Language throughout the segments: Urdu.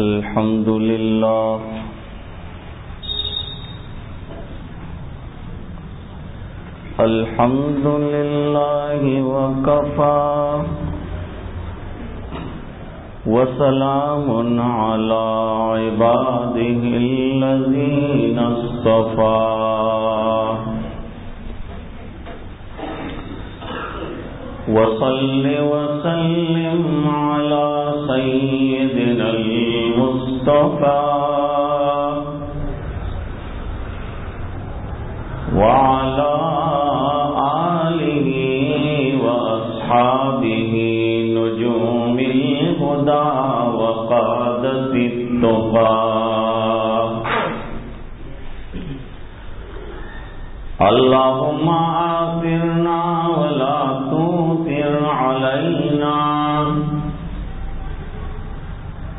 الحمد لله الحمد لله وكفى وسلام على عباده الذين اصطفى وصل وسلم على سيدنا المصطفى وعلى آله وأصحابه نجوم الهدى وقادة التقى. اللهم آثرنا ولا تؤثر علينا.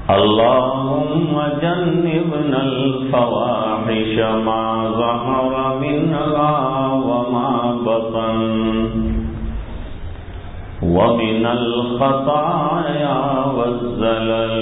اللهم جنبنا الفواحش ما ظهر منها وما بطن. ومن الخطايا والزلل.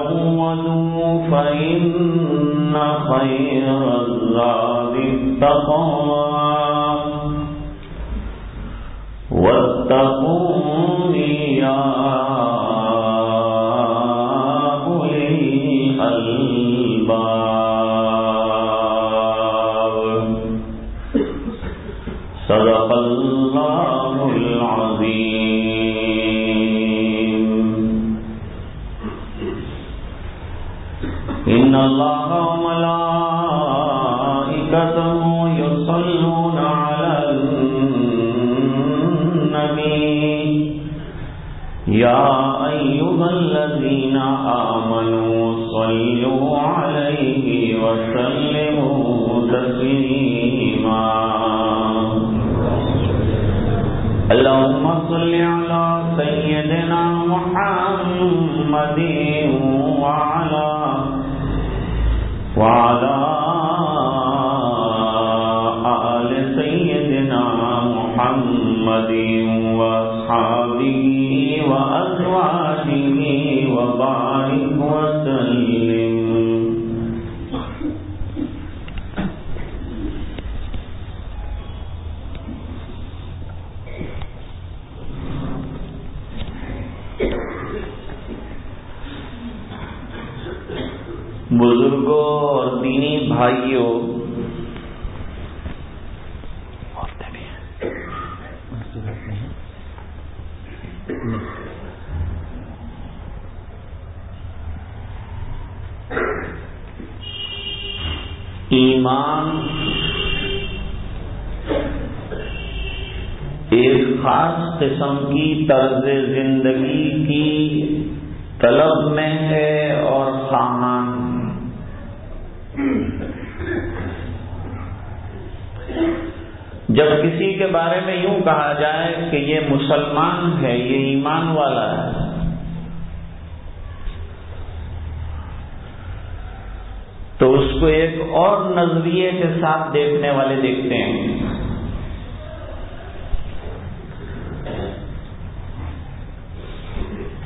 وتزودوا فإن خير الزاد التقوى واتقون يا الله وملائكته يصلون على النبي. يا أيها الذين آمنوا صلوا عليه وسلموا تسليما. اللهم صل على سيدنا محمد وعلى آل سيدنا محمد وأصحابه وأزواجه وبارك وسلم بزرگوں اور دینی بھائیوں ایمان ایک خاص قسم کی طرز زندگی کی طلب میں ہے اور سامان جب کسی کے بارے میں یوں کہا جائے کہ یہ مسلمان ہے، یہ ایمان والا ہے، تو اس کو ایک اور نظریے کے ساتھ دیکھنے والے دیکھتے ہیں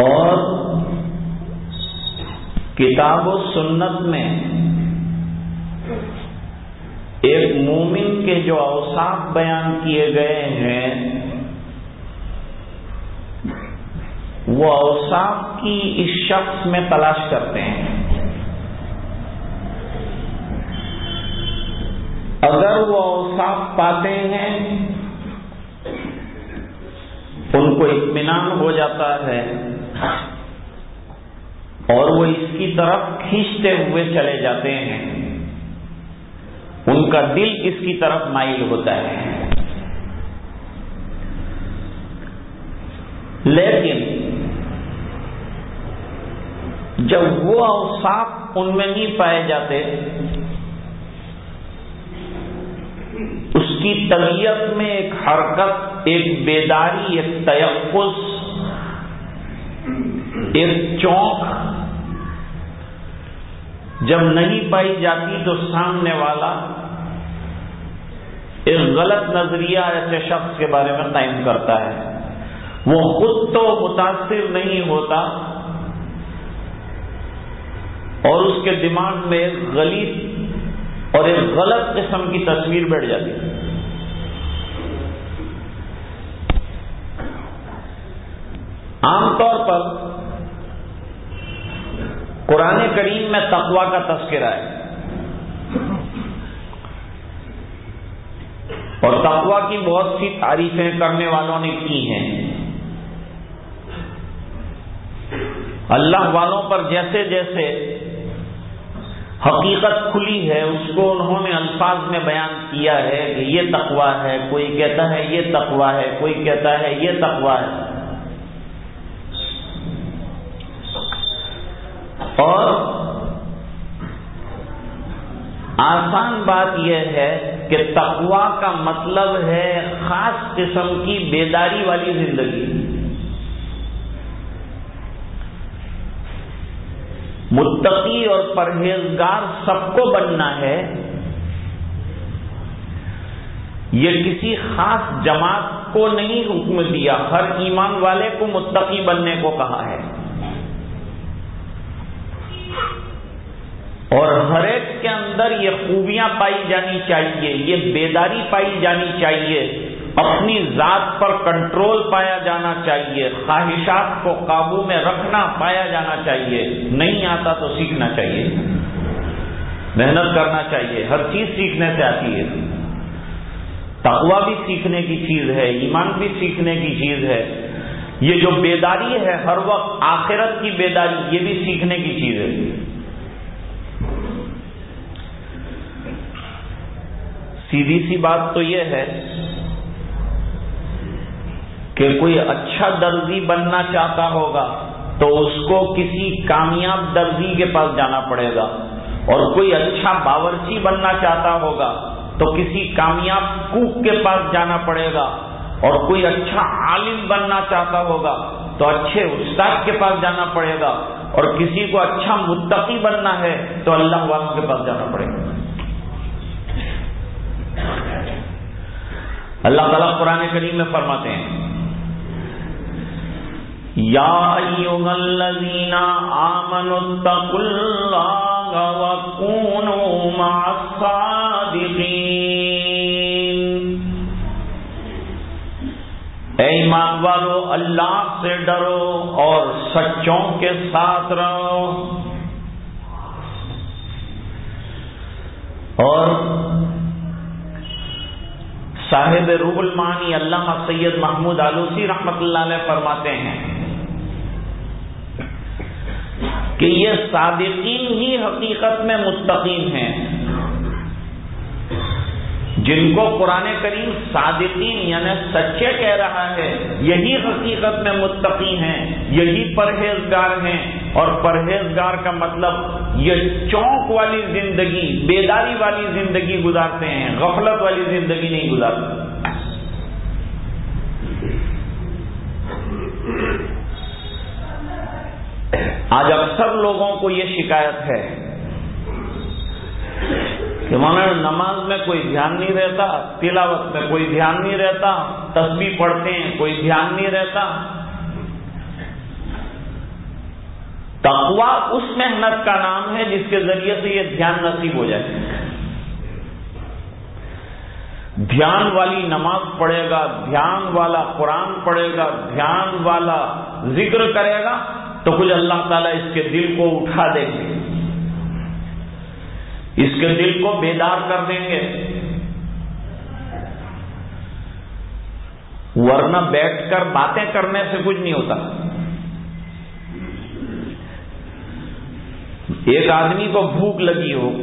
اور کتاب و سنت میں ایک مومن کے جو اوساف بیان کیے گئے ہیں، وہ اوساف کی اس شخص میں تلاش کرتے ہیں۔ اگر وہ اوساف پاتے ہیں، ان کو اطمینان ہو جاتا ہے۔ اور وہ اس کی طرف کھینچتے ہوئے چلے جاتے ہیں۔ ان کا دل اس کی طرف مائل ہوتا ہے۔ لیکن جب وہ اوساف ان میں نہیں پائے جاتے، اس کی طبیعت میں ایک حرکت، ایک بیداری، ایک تیفظ ایک چونک جب نہیں پائی جاتی تو سامنے والا ایک غلط نظریہ ایسے شخص کے بارے میں قائم کرتا ہے۔ وہ خود تو متاثر نہیں ہوتا اور اس کے دماغ میں ایک غلیظ اور ایک غلط قسم کی تصویر بیٹھ جاتی۔ ہے عام طور پر قرآن کریم میں تقوا کا تذکرہ ہے۔ اور تقوا کی بہت سی تعریفیں کرنے والوں نے کی ہیں۔ اللہ والوں پر جیسے جیسے حقیقت کھلی ہے، اس کو انہوں نے الفاظ میں بیان کیا ہے کہ یہ تقوا ہے، کوئی کہتا ہے یہ تقوا ہے، کوئی کہتا ہے یہ تقوا ہے۔ اور آسان بات یہ ہے کہ تقوا کا مطلب ہے خاص قسم کی بیداری والی زندگی۔ متقی اور پرہیزگار سب کو بننا ہے۔ یہ کسی خاص جماعت کو نہیں حکم دیا، ہر ایمان والے کو متقی بننے کو کہا ہے۔ اور ہر ایک کے اندر یہ خوبیاں پائی جانی چاہیے، یہ بیداری پائی جانی چاہیے، اپنی ذات پر کنٹرول پایا جانا چاہیے، خواہشات کو قابو میں رکھنا پایا جانا چاہیے، نہیں آتا تو سیکھنا چاہیے۔ محنت کرنا چاہیے، ہر چیز سیکھنے سے آتی ہے۔ تقوا بھی سیکھنے کی چیز ہے، ایمان بھی سیکھنے کی چیز ہے۔ یہ جو بیداری ہے، ہر وقت آخرت کی بیداری، یہ بھی سیکھنے کی چیز ہے۔ سیدھی سی بات تو یہ ہے کہ کوئی اچھا درزی بننا چاہتا ہوگا تو اس کو کسی کامیاب درزی کے پاس جانا پڑے گا اور کوئی اچھا باورچی بننا چاہتا ہوگا تو کسی کامیاب کوک کے پاس جانا پڑے گا اور کوئی اچھا عالم بننا چاہتا ہوگا تو اچھے استاد کے پاس جانا پڑے گا اور کسی کو اچھا متقی بننا ہے تو اللہ والوں کے پاس جانا پڑے گا۔ اللہ تعالیٰ قرآن کریم میں فرماتے ہیں، یا ایوہ الذین آمنوا اتقوا اللہ وکونوا مع الصادقین۔ اے ایمان والو، اللہ سے ڈرو اور سچوں کے ساتھ رہو۔ اور صاحب روح المانی علامہ سید محمود آلوسی رحمت اللہ علیہ فرماتے ہیں کہ یہ صادقین ہی حقیقت میں مستقیم ہیں۔ جن کو قرآن کریم صادقین یعنی سچے کہہ رہا ہے، یہی حقیقت میں متقی ہیں، یہی پرہیزگار ہیں۔ اور پرہیزگار کا مطلب یہ چونک والی زندگی، بیداری والی زندگی گزارتے ہیں، غفلت والی زندگی نہیں گزارتے۔ آج اکثر لوگوں کو یہ شکایت ہے کہ مولانا، نماز میں کوئی دھیان نہیں رہتا، تلاوت میں کوئی دھیان نہیں رہتا، تسبیح پڑھتے ہیں، کوئی دھیان نہیں رہتا۔ تقوا اس محنت کا نام ہے جس کے ذریعے سے یہ دھیان نصیب ہو جائے۔ دھیان والی نماز پڑھے گا، دھیان والا قرآن پڑھے گا، دھیان والا ذکر کرے گا تو کچھ اللہ تعالیٰ اس کے دل کو اٹھا دیں گے۔ اس کے دل کو بیدار کر دیں گے۔ ورنہ بیٹھ کر باتیں کرنے سے کچھ نہیں ہوتا۔ ایک آدمی کو بھوک لگی ہو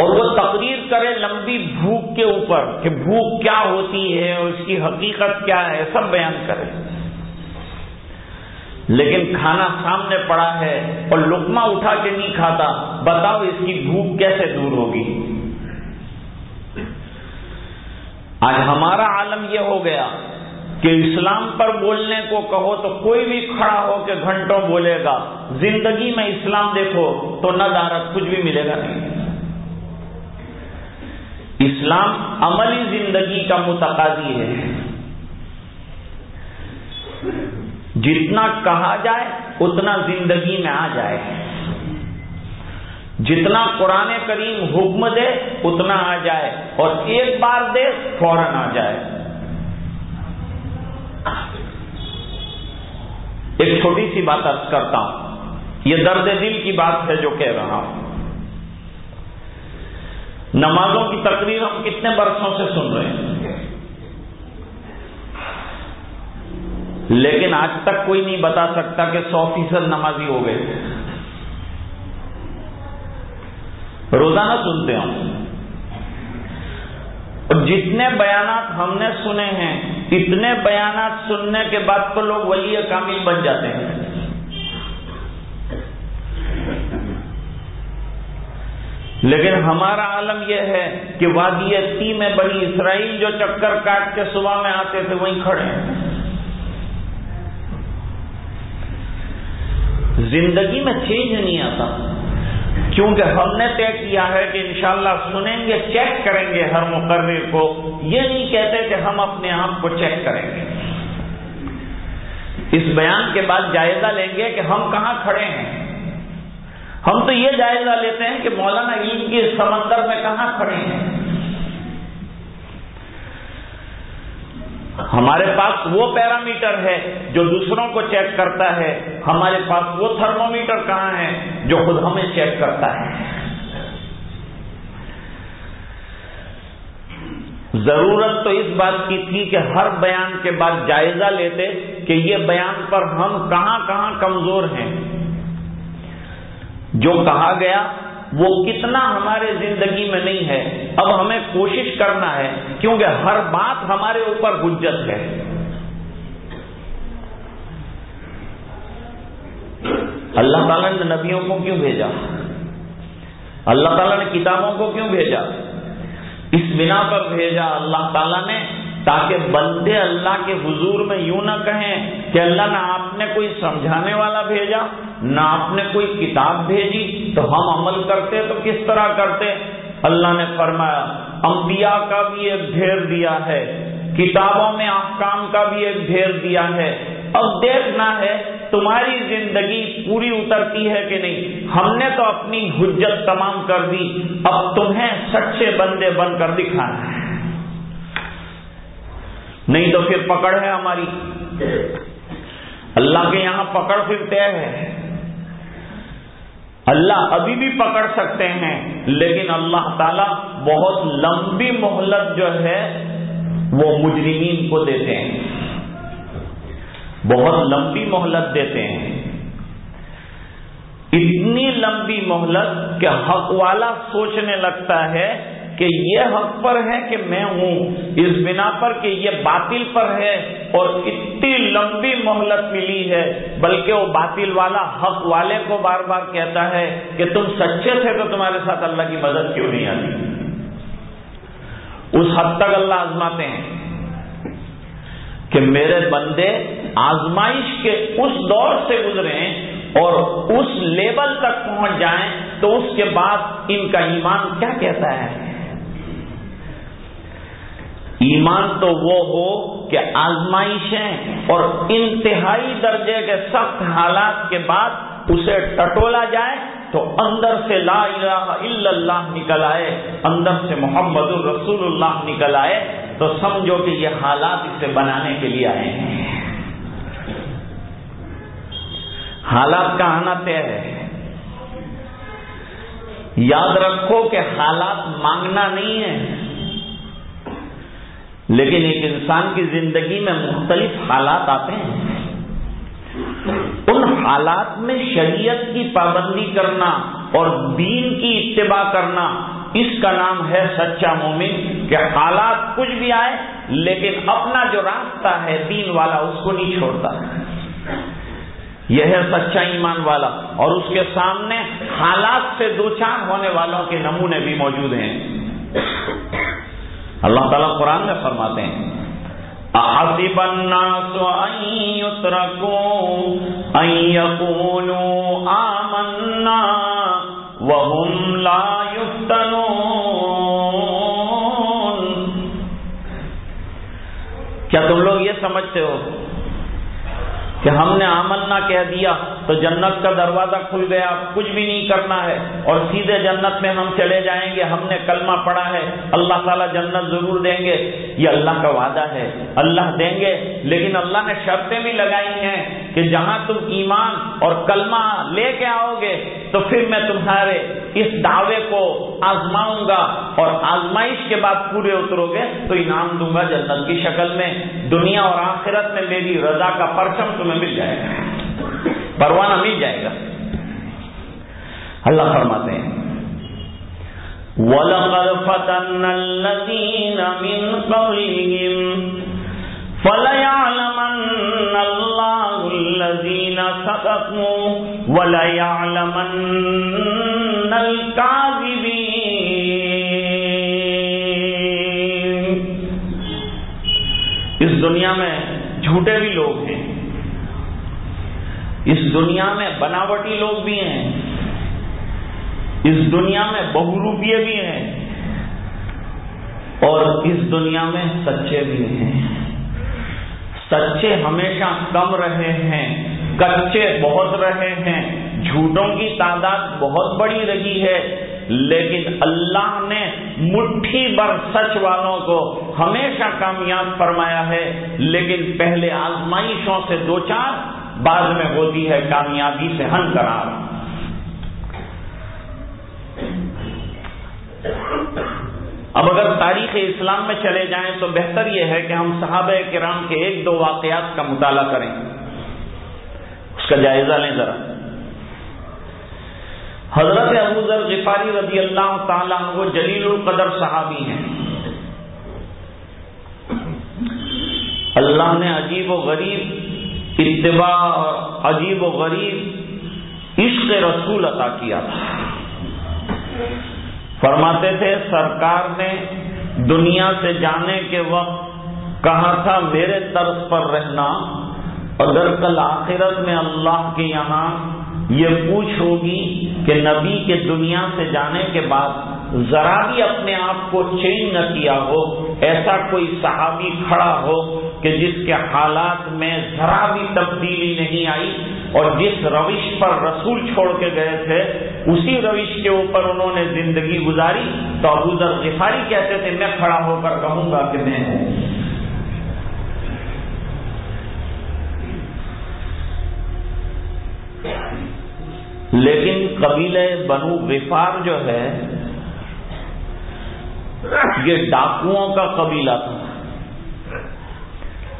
اور وہ تقریر کرے لمبی بھوک کے اوپر کہ بھوک کیا ہوتی ہے اور اس کی حقیقت کیا ہے، سب بیان کرے۔ لیکن کھانا سامنے پڑا ہے اور لکما اٹھا کے نہیں کھاتا، بتاؤ اس کی بھوک کیسے دور ہوگی؟ آج ہمارا عالم یہ ہو گیا کہ اسلام پر بولنے کو کہو تو کوئی بھی کھڑا ہو کے گھنٹوں بولے گا، زندگی میں اسلام دیکھو تو نہ دارت کچھ بھی ملے گا نہیں۔ اسلام عملی زندگی کا متقاضی ہے۔ جتنا کہا جائے، اتنا زندگی میں آ جائے۔ جتنا قرآن کریم حکم دے، اتنا آ جائے۔ اور ایک بار دے، فوراً آ جائے۔ ایک چھوٹی سی بات ارض کرتا ہوں۔ یہ درد دل کی بات ہے جو کہہ رہا ہوں۔ نمازوں کی تقریر ہم کتنے برسوں سے سن رہے ہیں؟ لیکن آج تک کوئی نہیں بتا سکتا کہ سو فیصد نمازی ہو گئے۔ روزانہ سنتے ہوں اور جتنے بیانات ہم نے سنے ہیں، اتنے بیانات سننے کے بعد تو لوگ ولی کامل بن جاتے ہیں۔ لیکن ہمارا عالم یہ ہے کہ وادی تی میں بڑی اسرائیل جو چکر کاٹ کے صبح میں آتے تھے، وہیں کھڑے ہیں۔ زندگی میں چینج نہیں آتا۔ کیونکہ ہم نے طے کیا ہے کہ انشاءاللہ سنیں گے، چیک کریں گے ہر مقرر کو۔ یہ نہیں کہتے کہ ہم اپنے آپ کو چیک کریں گے۔ اس بیان کے بعد جائزہ لیں گے کہ ہم کہاں کھڑے ہیں۔ ہم تو یہ جائزہ لیتے ہیں کہ مولانا علم کی سمندر میں کہاں کھڑے ہیں۔ ہمارے پاس وہ پیرامیٹر ہے جو دوسروں کو چیک کرتا ہے۔ ہمارے پاس وہ تھرمومیٹر کہاں ہے جو خود ہمیں چیک کرتا ہے۔ ضرورت تو اس بات کی تھی کہ ہر بیان کے بعد جائزہ لیتے کہ یہ بیان پر ہم کہاں کہاں کمزور ہیں۔ جو کہا گیا وہ کتنا ہمارے زندگی میں نہیں ہے، اب ہمیں کوشش کرنا ہے، کیونکہ ہر بات ہمارے اوپر حجت ہے۔ اللہ تعالیٰ نے نبیوں کو کیوں بھیجا؟ اللہ تعالیٰ نے کتابوں کو کیوں بھیجا؟ اس بنا پر بھیجا اللہ تعالیٰ نے تاکہ بندے اللہ کے حضور میں یوں نہ کہیں کہ اللہ نے آپ نے کوئی سمجھانے والا بھیجا، نہ آپ نے کوئی کتاب بھیجی، تو ہم عمل کرتے تو کس طرح کرتے؟ اللہ نے فرمایا، انبیاء کا بھی ایک ڈھیر دیا ہے، کتابوں میں احکام کا بھی ایک ڈھیر دیا ہے۔ اب دیکھنا ہے، تمہاری زندگی پوری اترتی ہے کہ نہیں؟ ہم نے تو اپنی حجت تمام کر دی، اب تمہیں سچے بندے بن کر دکھانا ہے۔ نہیں تو پھر پکڑ ہے ہماری۔ اللہ کے یہاں پکڑ پھر طے ہے۔ اللہ ابھی بھی پکڑ سکتے ہیں، لیکن اللہ تعالی بہت لمبی مہلت جو ہے، وہ مجرمین کو دیتے ہیں۔ بہت لمبی مہلت دیتے ہیں۔ اتنی لمبی مہلت کہ حق والا سوچنے لگتا ہے کہ یہ حق پر ہے کہ میں ہوں۔ اس بنا پر کہ یہ باطل پر ہے اور اتنی لمبی مہلت ملی ہے، بلکہ وہ باطل والا حق والے کو بار بار کہتا ہے کہ تم سچے تھے تو تمہارے ساتھ اللہ کی مدد کیوں نہیں آتی؟ اس حد تک اللہ آزماتے ہیں کہ میرے بندے آزمائش کے اس دور سے گزرے اور اس لیول تک پہنچ جائیں تو اس کے بعد ان کا ایمان کیا کہتا ہے؟ ایمان تو وہ ہو کہ آزمائشیں اور انتہائی درجے کے سخت حالات کے بعد اسے ٹٹولا جائے تو اندر سے لا الہ الا اللہ نکل آئے، اندر سے محمد الرسول اللہ نکل آئے۔ تو سمجھو کہ یہ حالات اسے بنانے کے لیے آئے ہیں۔ حالات کا آنا طے ہے یاد رکھو کہ حالات مانگنا نہیں ہے۔ لیکن ایک انسان کی زندگی میں مختلف حالات آتے ہیں۔ ان حالات میں شریعت کی پابندی کرنا اور دین کی اتباع کرنا، اس کا نام ہے سچا مومن، کہ حالات کچھ بھی آئے لیکن اپنا جو راستہ ہے، دین والا، اس کو نہیں چھوڑتا۔ یہ ہے سچا ایمان والا۔ اور اس کے سامنے حالات سے دوچار ہونے والوں کے نمونے بھی موجود ہیں۔ اللہ تعالیٰ قرآن میں فرماتے ہیں احسب الناس ان يتركوا ان يقولوا آمنا وهم لا يفتنون کیا تم لوگ یہ سمجھتے ہو؟ کہ ہم نے آمن نہ کہہ دیا تو جنت کا دروازہ کھل گیا کچھ بھی نہیں کرنا ہے۔ اور سیدھے جنت میں ہم چلے جائیں گے، ہم نے کلمہ پڑھا ہے۔ اللہ تعالیٰ جنت ضرور دیں گے۔ یہ اللہ کا وعدہ ہے۔ اللہ دیں گے۔ لیکن اللہ نے شرطیں بھی لگائی ہیں کہ جہاں تم ایمان اور کلمہ لے کے آؤ گے، تو پھر میں تمہارے اس دعوے کو آزماؤں گا۔ اور آزمائش کے بعد پورے اترو گے، تو انعام دوں گا جنت کی شکل میں۔ دنیا اور آخرت میں میری رضا کا پرچم تمہیں مل جائے گا۔ پروانہ مل جائے گا۔ اللہ فرماتے ہیں، وَلَقَدْ فَتَنَّ الَّذِينَ مِن قَبْلِهِمْ فَلَيَعْلَمَنَّ اللَّهُ الَّذِينَ صَدَقُوا وَلَيَعْلَمَنَّ الْكَاذِبِينَ۔ اس دنیا میں جھوٹے بھی لوگ ہیں۔ اس دنیا میں بناوٹی لوگ بھی ہیں، اس دنیا میں بہروپیے بھی ہیں، اور اس دنیا میں سچے بھی ہیں۔ سچے ہمیشہ کم رہے ہیں، کچے بہت رہے ہیں، جھوٹوں کی تعداد بہت بڑی رہی ہے، لیکن اللہ نے مٹھی بر سچ والوں کو ہمیشہ کامیاب فرمایا ہے، لیکن پہلے آزمائشوں سے دو چار بعد میں ہوتی ہے کامیابی سے ہن کرار اب اگر تاریخ اسلام میں چلے جائیں تو بہتر یہ ہے کہ ہم صحابہ کرام کے ایک دو واقعات کا مطالعہ کریں۔ اس کا جائزہ لیں ذرا۔ حضرت ابو ذر غفاری رضی اللہ تعالیٰ وہ جلیل القدر صحابی ہیں۔ اللہ نے عجیب و غریب اتباع اور عجیب و غریب عشق رسول عطا کیا تھا۔ فرماتے تھے، سرکار نے دنیا سے جانے کے وقت کہا تھا، میرے طرز پر رہنا۔ اگر کل آخرت میں اللہ کے یہاں یہ پوچھ ہوگی کہ نبی کے دنیا سے جانے کے بعد ذرا بھی اپنے آپ کو چینج نہ کیا ہو، ایسا کوئی صحابی کھڑا ہو کہ جس کے حالات میں ذرا بھی تبدیلی نہیں آئی اور جس روش پر رسول چھوڑ کے گئے تھے، اسی روش کے اوپر انہوں نے زندگی گزاری تو ابو ذر غفاری کہتے تھے، میں کھڑا ہو کر کہوں گا کہ میں ہوں۔ لیکن قبیلہ بنو غفار جو ہے یہ ڈاکوؤں کا قبیلہ تھا۔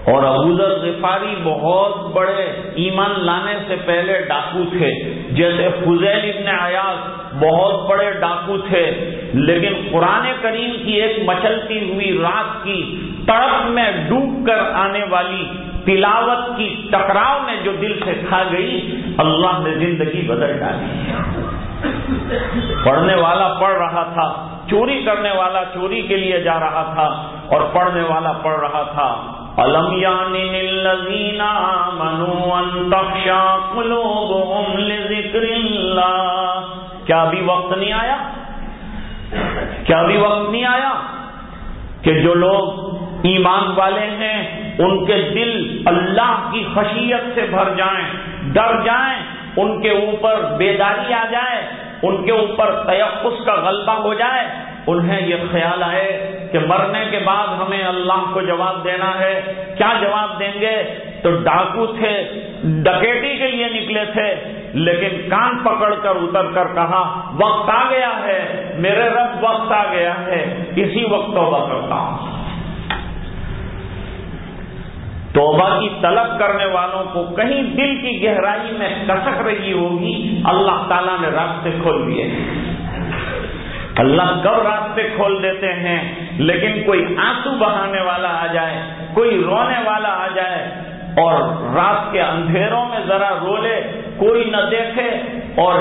اور ابوذر غفاری بہت بڑے ایمان لانے سے پہلے ڈاکو تھے۔ جیسے فضیل ابن ایاز بہت بڑے ڈاکو تھے، لیکن قرآن کریم کی ایک مچلتی ہوئی رات کی تڑپ میں ڈوب کر آنے والی تلاوت کی ٹکراؤ میں جو دل سے کھا گئی، اللہ نے زندگی بدل ڈالی۔ پڑھنے والا پڑھ رہا تھا۔ چوری کرنے والا چوری کے لیے جا رہا تھا اور پڑھنے والا پڑھ رہا تھا۔ یعنی کیا بھی وقت نہیں آیا؟ کیا بھی وقت نہیں آیا کہ جو لوگ ایمان والے ہیں، ان کے دل اللہ کی خشیت سے بھر جائیں، ڈر جائیں، ان کے اوپر بیداری آ جائے ان کے اوپر تیقس کا غلبہ ہو جائے، انہیں یہ خیال آئے کہ مرنے کے بعد ہمیں اللہ کو جواب دینا ہے۔ کیا جواب دیں گے؟ تو ڈاکو تھے ڈکیٹی کے لیے نکلے تھے، لیکن کان پکڑ کر اتر کر کہا، وقت آ گیا ہے، میرے رب وقت آ گیا ہے، اسی وقت توبہ کرتا ہوں۔ توبہ کی طلب کرنے والوں کو کہیں دل کی گہرائی میں کسک رہی ہوگی، اللہ تعالیٰ نے راستے کھول دیے۔ اللہ کب راستے کھول دیتے ہیں، لیکن کوئی آنسو بہانے والا آ جائے، کوئی رونے والا آ جائے اور رات کے اندھیروں میں ذرا رو لے کوئی نہ دیکھے اور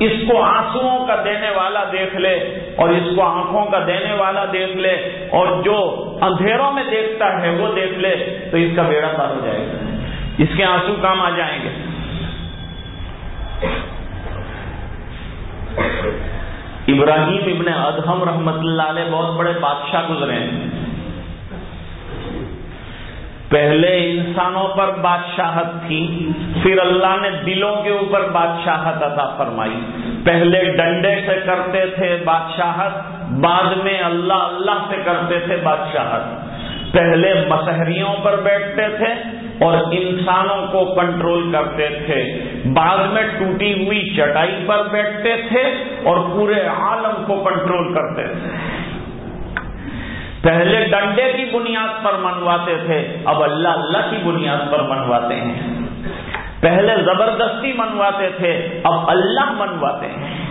اس کو آنسو کا دینے والا دیکھ لے اور اس کو آنکھوں کا دینے والا دیکھ لے اور جو اندھیروں میں دیکھتا ہے وہ دیکھ لے، تو اس کا بیڑا پار ہو جائے گا۔ اس کے آنسو کام آ جائیں گے۔ ابراہیم ابن ادہم رحمت اللہ علیہ بہت بڑے بادشاہ گزرے ہیں۔ پہلے انسانوں پر بادشاہت تھی، پھر اللہ نے دلوں کے اوپر بادشاہت عطا فرمائی۔ پہلے ڈنڈے سے کرتے تھے بادشاہت، بعد میں اللہ اللہ سے کرتے تھے بادشاہت۔ پہلے مسحریوں پر بیٹھتے تھے اور انسانوں کو کنٹرول کرتے تھے۔ بعد میں ٹوٹی ہوئی چٹائی پر بیٹھتے تھے اور پورے عالم کو کنٹرول کرتے تھے۔ پہلے ڈنڈے کی بنیاد پر منواتے تھے، اب اللہ اللہ کی بنیاد پر منواتے ہیں۔ پہلے زبردستی منواتے تھے، اب اللہ منواتے ہیں۔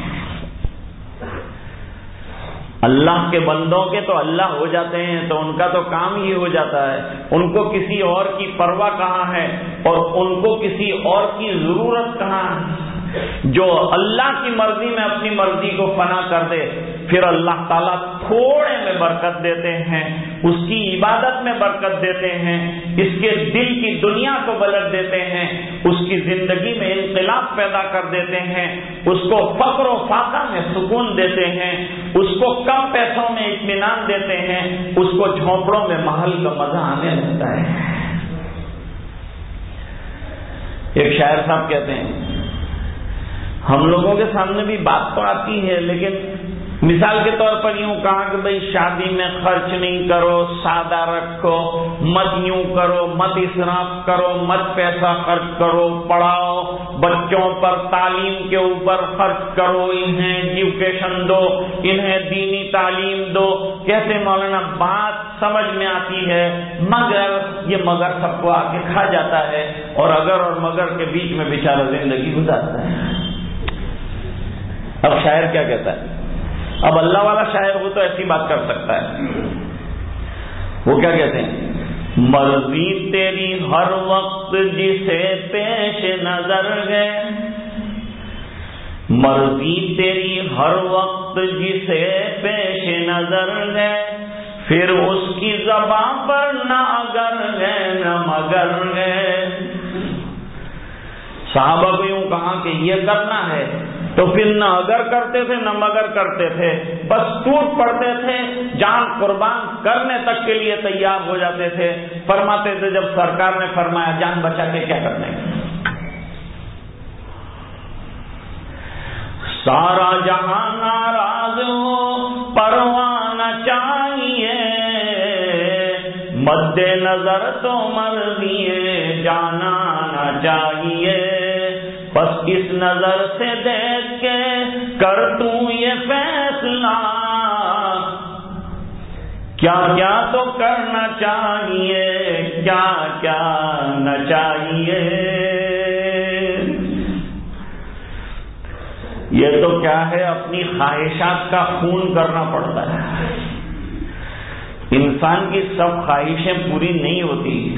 اللہ کے بندوں کے تو اللہ ہو جاتے ہیں، تو ان کا تو کام ہی ہو جاتا ہے۔ ان کو کسی اور کی پرواہ کہاں ہے؟ اور ان کو کسی اور کی ضرورت کہاں ہے؟ جو اللہ کی مرضی میں اپنی مرضی کو فنا کر دے، پھر اللہ تعالیٰ تھوڑے میں برکت دیتے ہیں، اس کی عبادت میں برکت دیتے ہیں، اس کے دل کی دنیا کو بلٹ دیتے ہیں، اس کی زندگی میں انقلاب پیدا کر دیتے ہیں، اس کو فخر و فاقہ میں سکون دیتے ہیں، اس کو کم پیسوں میں اطمینان دیتے ہیں، اس کو جھونپڑوں میں محل کا مزہ آنے لگتا ہے۔ ایک شاعر صاحب کہتے ہیں ہم لوگوں کے سامنے بھی بات تو آتی ہے، لیکن مثال کے طور پر یوں کہا کہ بھائی شادی میں خرچ نہیں کرو، سادہ رکھو، مت یوں کرو، مت اسراف کرو، مت پیسہ خرچ کرو، پڑھاؤ، بچوں پر تعلیم کے اوپر خرچ کرو، انہیں ایجوکیشن دو، انہیں دینی تعلیم دو۔ کیسے مولانا، بات سمجھ میں آتی ہے، مگر یہ مگر سب کو آ کے کھا جاتا ہے اور اگر اور مگر کے بیچ میں بیچارہ زندگی گزارتا ہے۔ اب شاعر کیا کہتا ہے؟ اب اللہ والا شاعر ہو تو ایسی بات کر سکتا ہے۔ وہ کیا کہتے ہیں؟ مرضی تیری ہر وقت جسے پیش نظر گئے مرضی تیری ہر وقت جسے پیش نظر گئے پھر اس کی زبان پر نہ اگر گئے نہ مگر گئے صحابہ کو یوں کہا کہ یہ کرنا ہے۔ تو پھر نہ اگر کرتے تھے نہ مگر کرتے تھے۔ بس ٹوٹ پڑتے تھے، جان قربان کرنے تک کے لیے تیار ہو جاتے تھے۔ فرماتے تھے، جب سرکار نے فرمایا، جان بچا کے کیا کرنے؟ سارا جہاں ناراض ہو، پروانہ چاہیے۔ مد نظر تو مر دیے، جانا نہ چاہیے۔ بس اس نظر سے دیکھ کے کر یہ فیصلہ۔ کیا کیا تو کرنا چاہیے، کیا کیا نہ چاہیے۔ یہ تو کیا ہے، اپنی خواہشات کا خون کرنا پڑتا ہے۔ انسان کی سب خواہشیں پوری نہیں ہوتی۔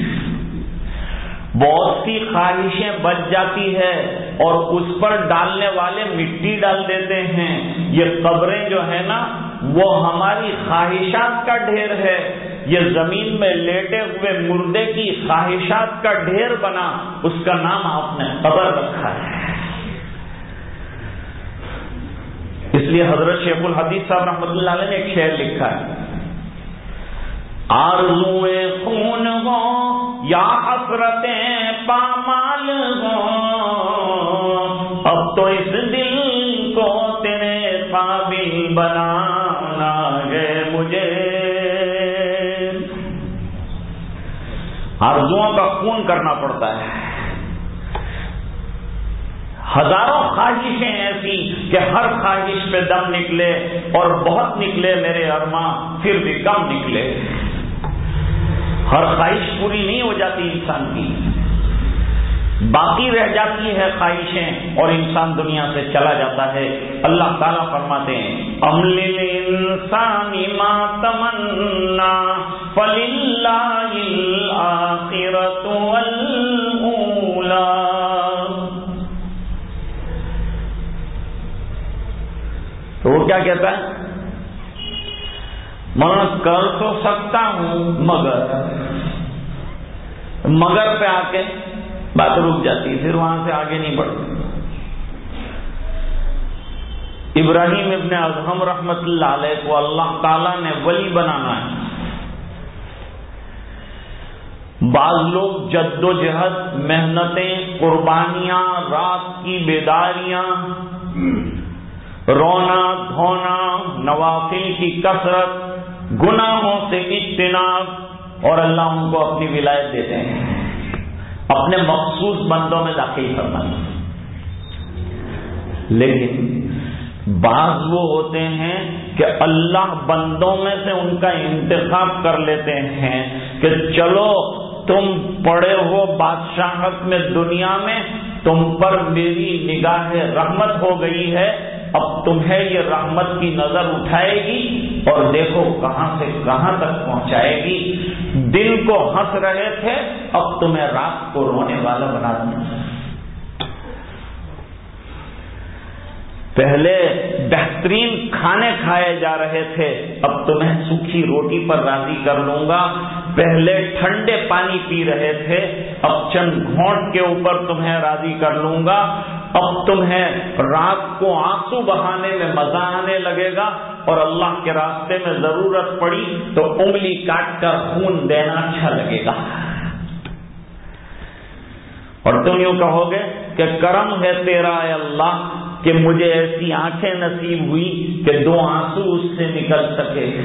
بہت سی خواہشیں بچ جاتی ہے۔ اور اس پر ڈالنے والے مٹی ڈال دیتے ہیں۔ یہ قبریں جو ہے نا، وہ ہماری خواہشات کا ڈھیر ہے۔ یہ زمین میں لیٹے ہوئے مردے کی خواہشات کا ڈھیر بنا۔ اس کا نام آپ نے قبر رکھا ہے۔ اس لیے حضرت شیخ الحدیث صاحب رحمۃ اللہ علیہ نے ایک شعر لکھا ہے۔ آرزویں خون ہوں یا حسرتیں پامال ہوں اب تو اس دل کو تیرے قابل بنانا ہے مجھے۔ آرزوؤں کا خون کرنا پڑتا ہے۔ ہزاروں خواہشیں ایسی کہ ہر خواہش پہ دم نکلے اور بہت نکلے میرے ارماں، پھر بھی کم نکلے۔ ہر خواہش پوری نہیں ہو جاتی انسان کی۔ باقی رہ جاتی ہے خواہشیں اور انسان دنیا سے چلا جاتا ہے۔ اللہ تعالیٰ فرماتے ہیں امل انسان ما تمنا تو وہ کیا کہتا ہے؟ میں کر تو سکتا ہوں مگر۔ مگر پہ آ کے بات رک جاتی پھر وہاں سے آگے نہیں بڑھتی۔ ابراہیم ابن اعظم رحمت اللہ علیہ کو اللہ تعالی نے ولی بنانا ہے۔ بعض لوگ جد و جہد محنتیں، قربانیاں، رات کی بیداریاں، رونا دھونا، نوافل کی کثرت گناہوں سے اجتناب اور اللہ ان کو اپنی ولایت دیتے ہیں۔ اپنے مخصوص بندوں میں داخل کرنا لیکن بعض وہ ہوتے ہیں کہ اللہ بندوں میں سے ان کا انتخاب کر لیتے ہیں کہ چلو تم پڑے ہو بادشاہت میں دنیا میں، تم پر میری نگاہ رحمت ہو گئی ہے اب تمہیں یہ رحمت کی نظر اٹھائے گی اور دیکھو کہاں سے کہاں تک پہنچائے گی۔ دن کو ہنس رہے تھے، اب تمہیں رات کو رونے والا بنا دوں پہلے بہترین کھانے کھائے جا رہے تھے، اب تمہیں سوکھی روٹی پر راضی کر لوں گا۔ پہلے ٹھنڈے پانی پی رہے تھے، اب چند گھونٹ کے اوپر تمہیں راضی کر لوں گا۔ اب تمہیں رات کو آنسو بہانے میں مزہ آنے لگے گا اور اللہ کے راستے میں ضرورت پڑی تو انگلی کاٹ کر خون دینا اچھا لگے گا۔ اور تم یوں کہو گے کہ کرم ہے تیرا اے اللہ کہ مجھے ایسی آنکھیں نصیب ہوئی کہ دو آنسو اس سے نکل سکے۔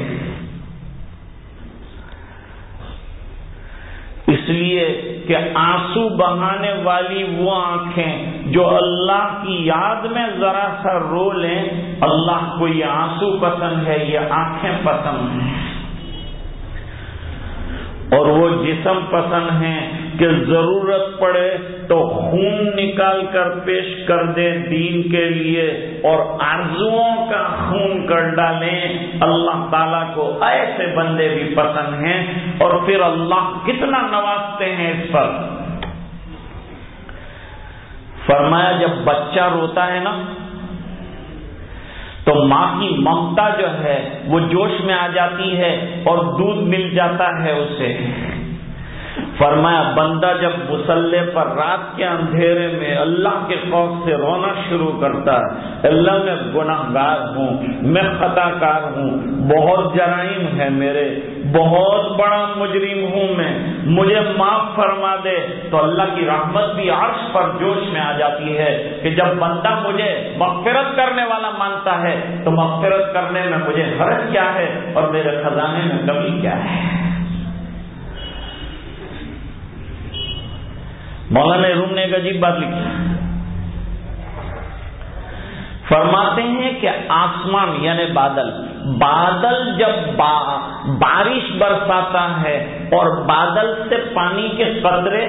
اس لیے کہ آنسو بہانے والی وہ آنکھیں جو اللہ کی یاد میں ذرا سا رو لیں، اللہ کو یہ آنسو پسند ہے، یہ آنکھیں پسند ہیں۔ اور وہ جسم پسند ہیں کہ ضرورت پڑے تو خون نکال کر پیش کر دیں دین کے لیے اور آرزوؤں کا خون کر ڈالیں۔ اللہ تعالیٰ کو ایسے بندے بھی پسند ہیں اور پھر اللہ کتنا نوازتے ہیں اس پر۔ فرمایا جب بچہ روتا ہے نا، تو ماں کی ممتا جو ہے وہ جوش میں آ جاتی ہے اور دودھ مل جاتا ہے اسے۔ فرمایا، بندہ جب مسلح پر رات کے اندھیرے میں اللہ کے خوف سے رونا شروع کرتا ہے، اللہ میں گناہ گار ہوں، میں خطا کار ہوں، بہت جرائم ہے میرے، بہت بڑا مجرم ہوں میں، مجھے معاف فرما دے۔ تو اللہ کی رحمت بھی عرش پر جوش میں آ جاتی ہے کہ جب بندہ مجھے مغفرت کرنے والا مانتا ہے، تو مغفرت کرنے میں مجھے حرج کیا ہے اور میرے خزانے میں کمی کیا ہے؟ مولانا روم نے ایک عجیب بات لکھی۔ فرماتے ہیں کہ آسمان یعنی بادل بادل جب با، بارش برساتا ہے اور بادل سے پانی کے قطرے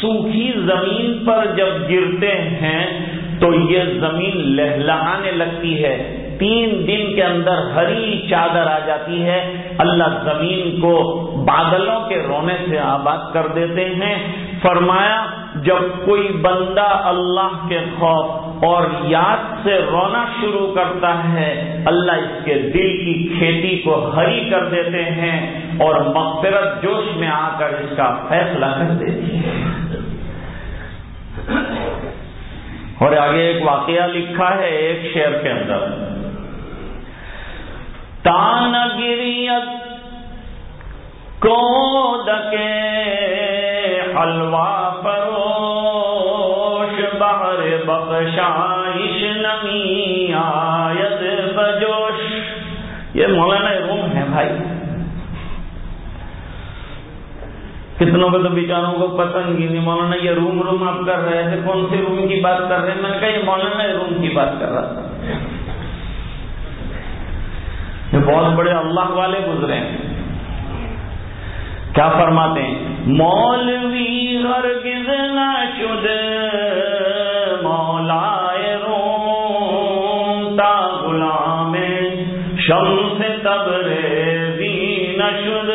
سوکھی زمین پر جب گرتے ہیں تو یہ زمین لہلانے لگتی ہے۔ تین دن کے اندر ہری چادر آ جاتی ہے۔ اللہ زمین کو بادلوں کے رونے سے آباد کر دیتے ہیں۔ فرمایا، جب کوئی بندہ اللہ کے خوف اور یاد سے رونا شروع کرتا ہے، اللہ اس کے دل کی کھیتی کو ہری کر دیتے ہیں اور مغفرت جوش میں آ کر اس کا فیصلہ کر دیتی ہے اور آگے ایک واقعہ لکھا ہے ایک شعر کے اندر۔ تان گریت کو دکے حلوا پروش بہر بخشائش نمی، آیت بجوش۔ یہ مولانا روم ہے بھائی۔ کتنوں کو تو بیچاروں کو پسند ہی نہیں۔ مولانا، یہ روم روم آپ کر رہے تھے۔ کون سی روم کی بات کر رہے ہیں؟ میں نے کہا یہ مولانا روم کی بات کر رہا تھا۔ یہ بہت بڑے اللہ والے گزرے ہیں۔ کیا فرماتے ہیں؟ مولوی ہرگز نہ شد مولا روتا غلام شم سے تبریزی نہ شد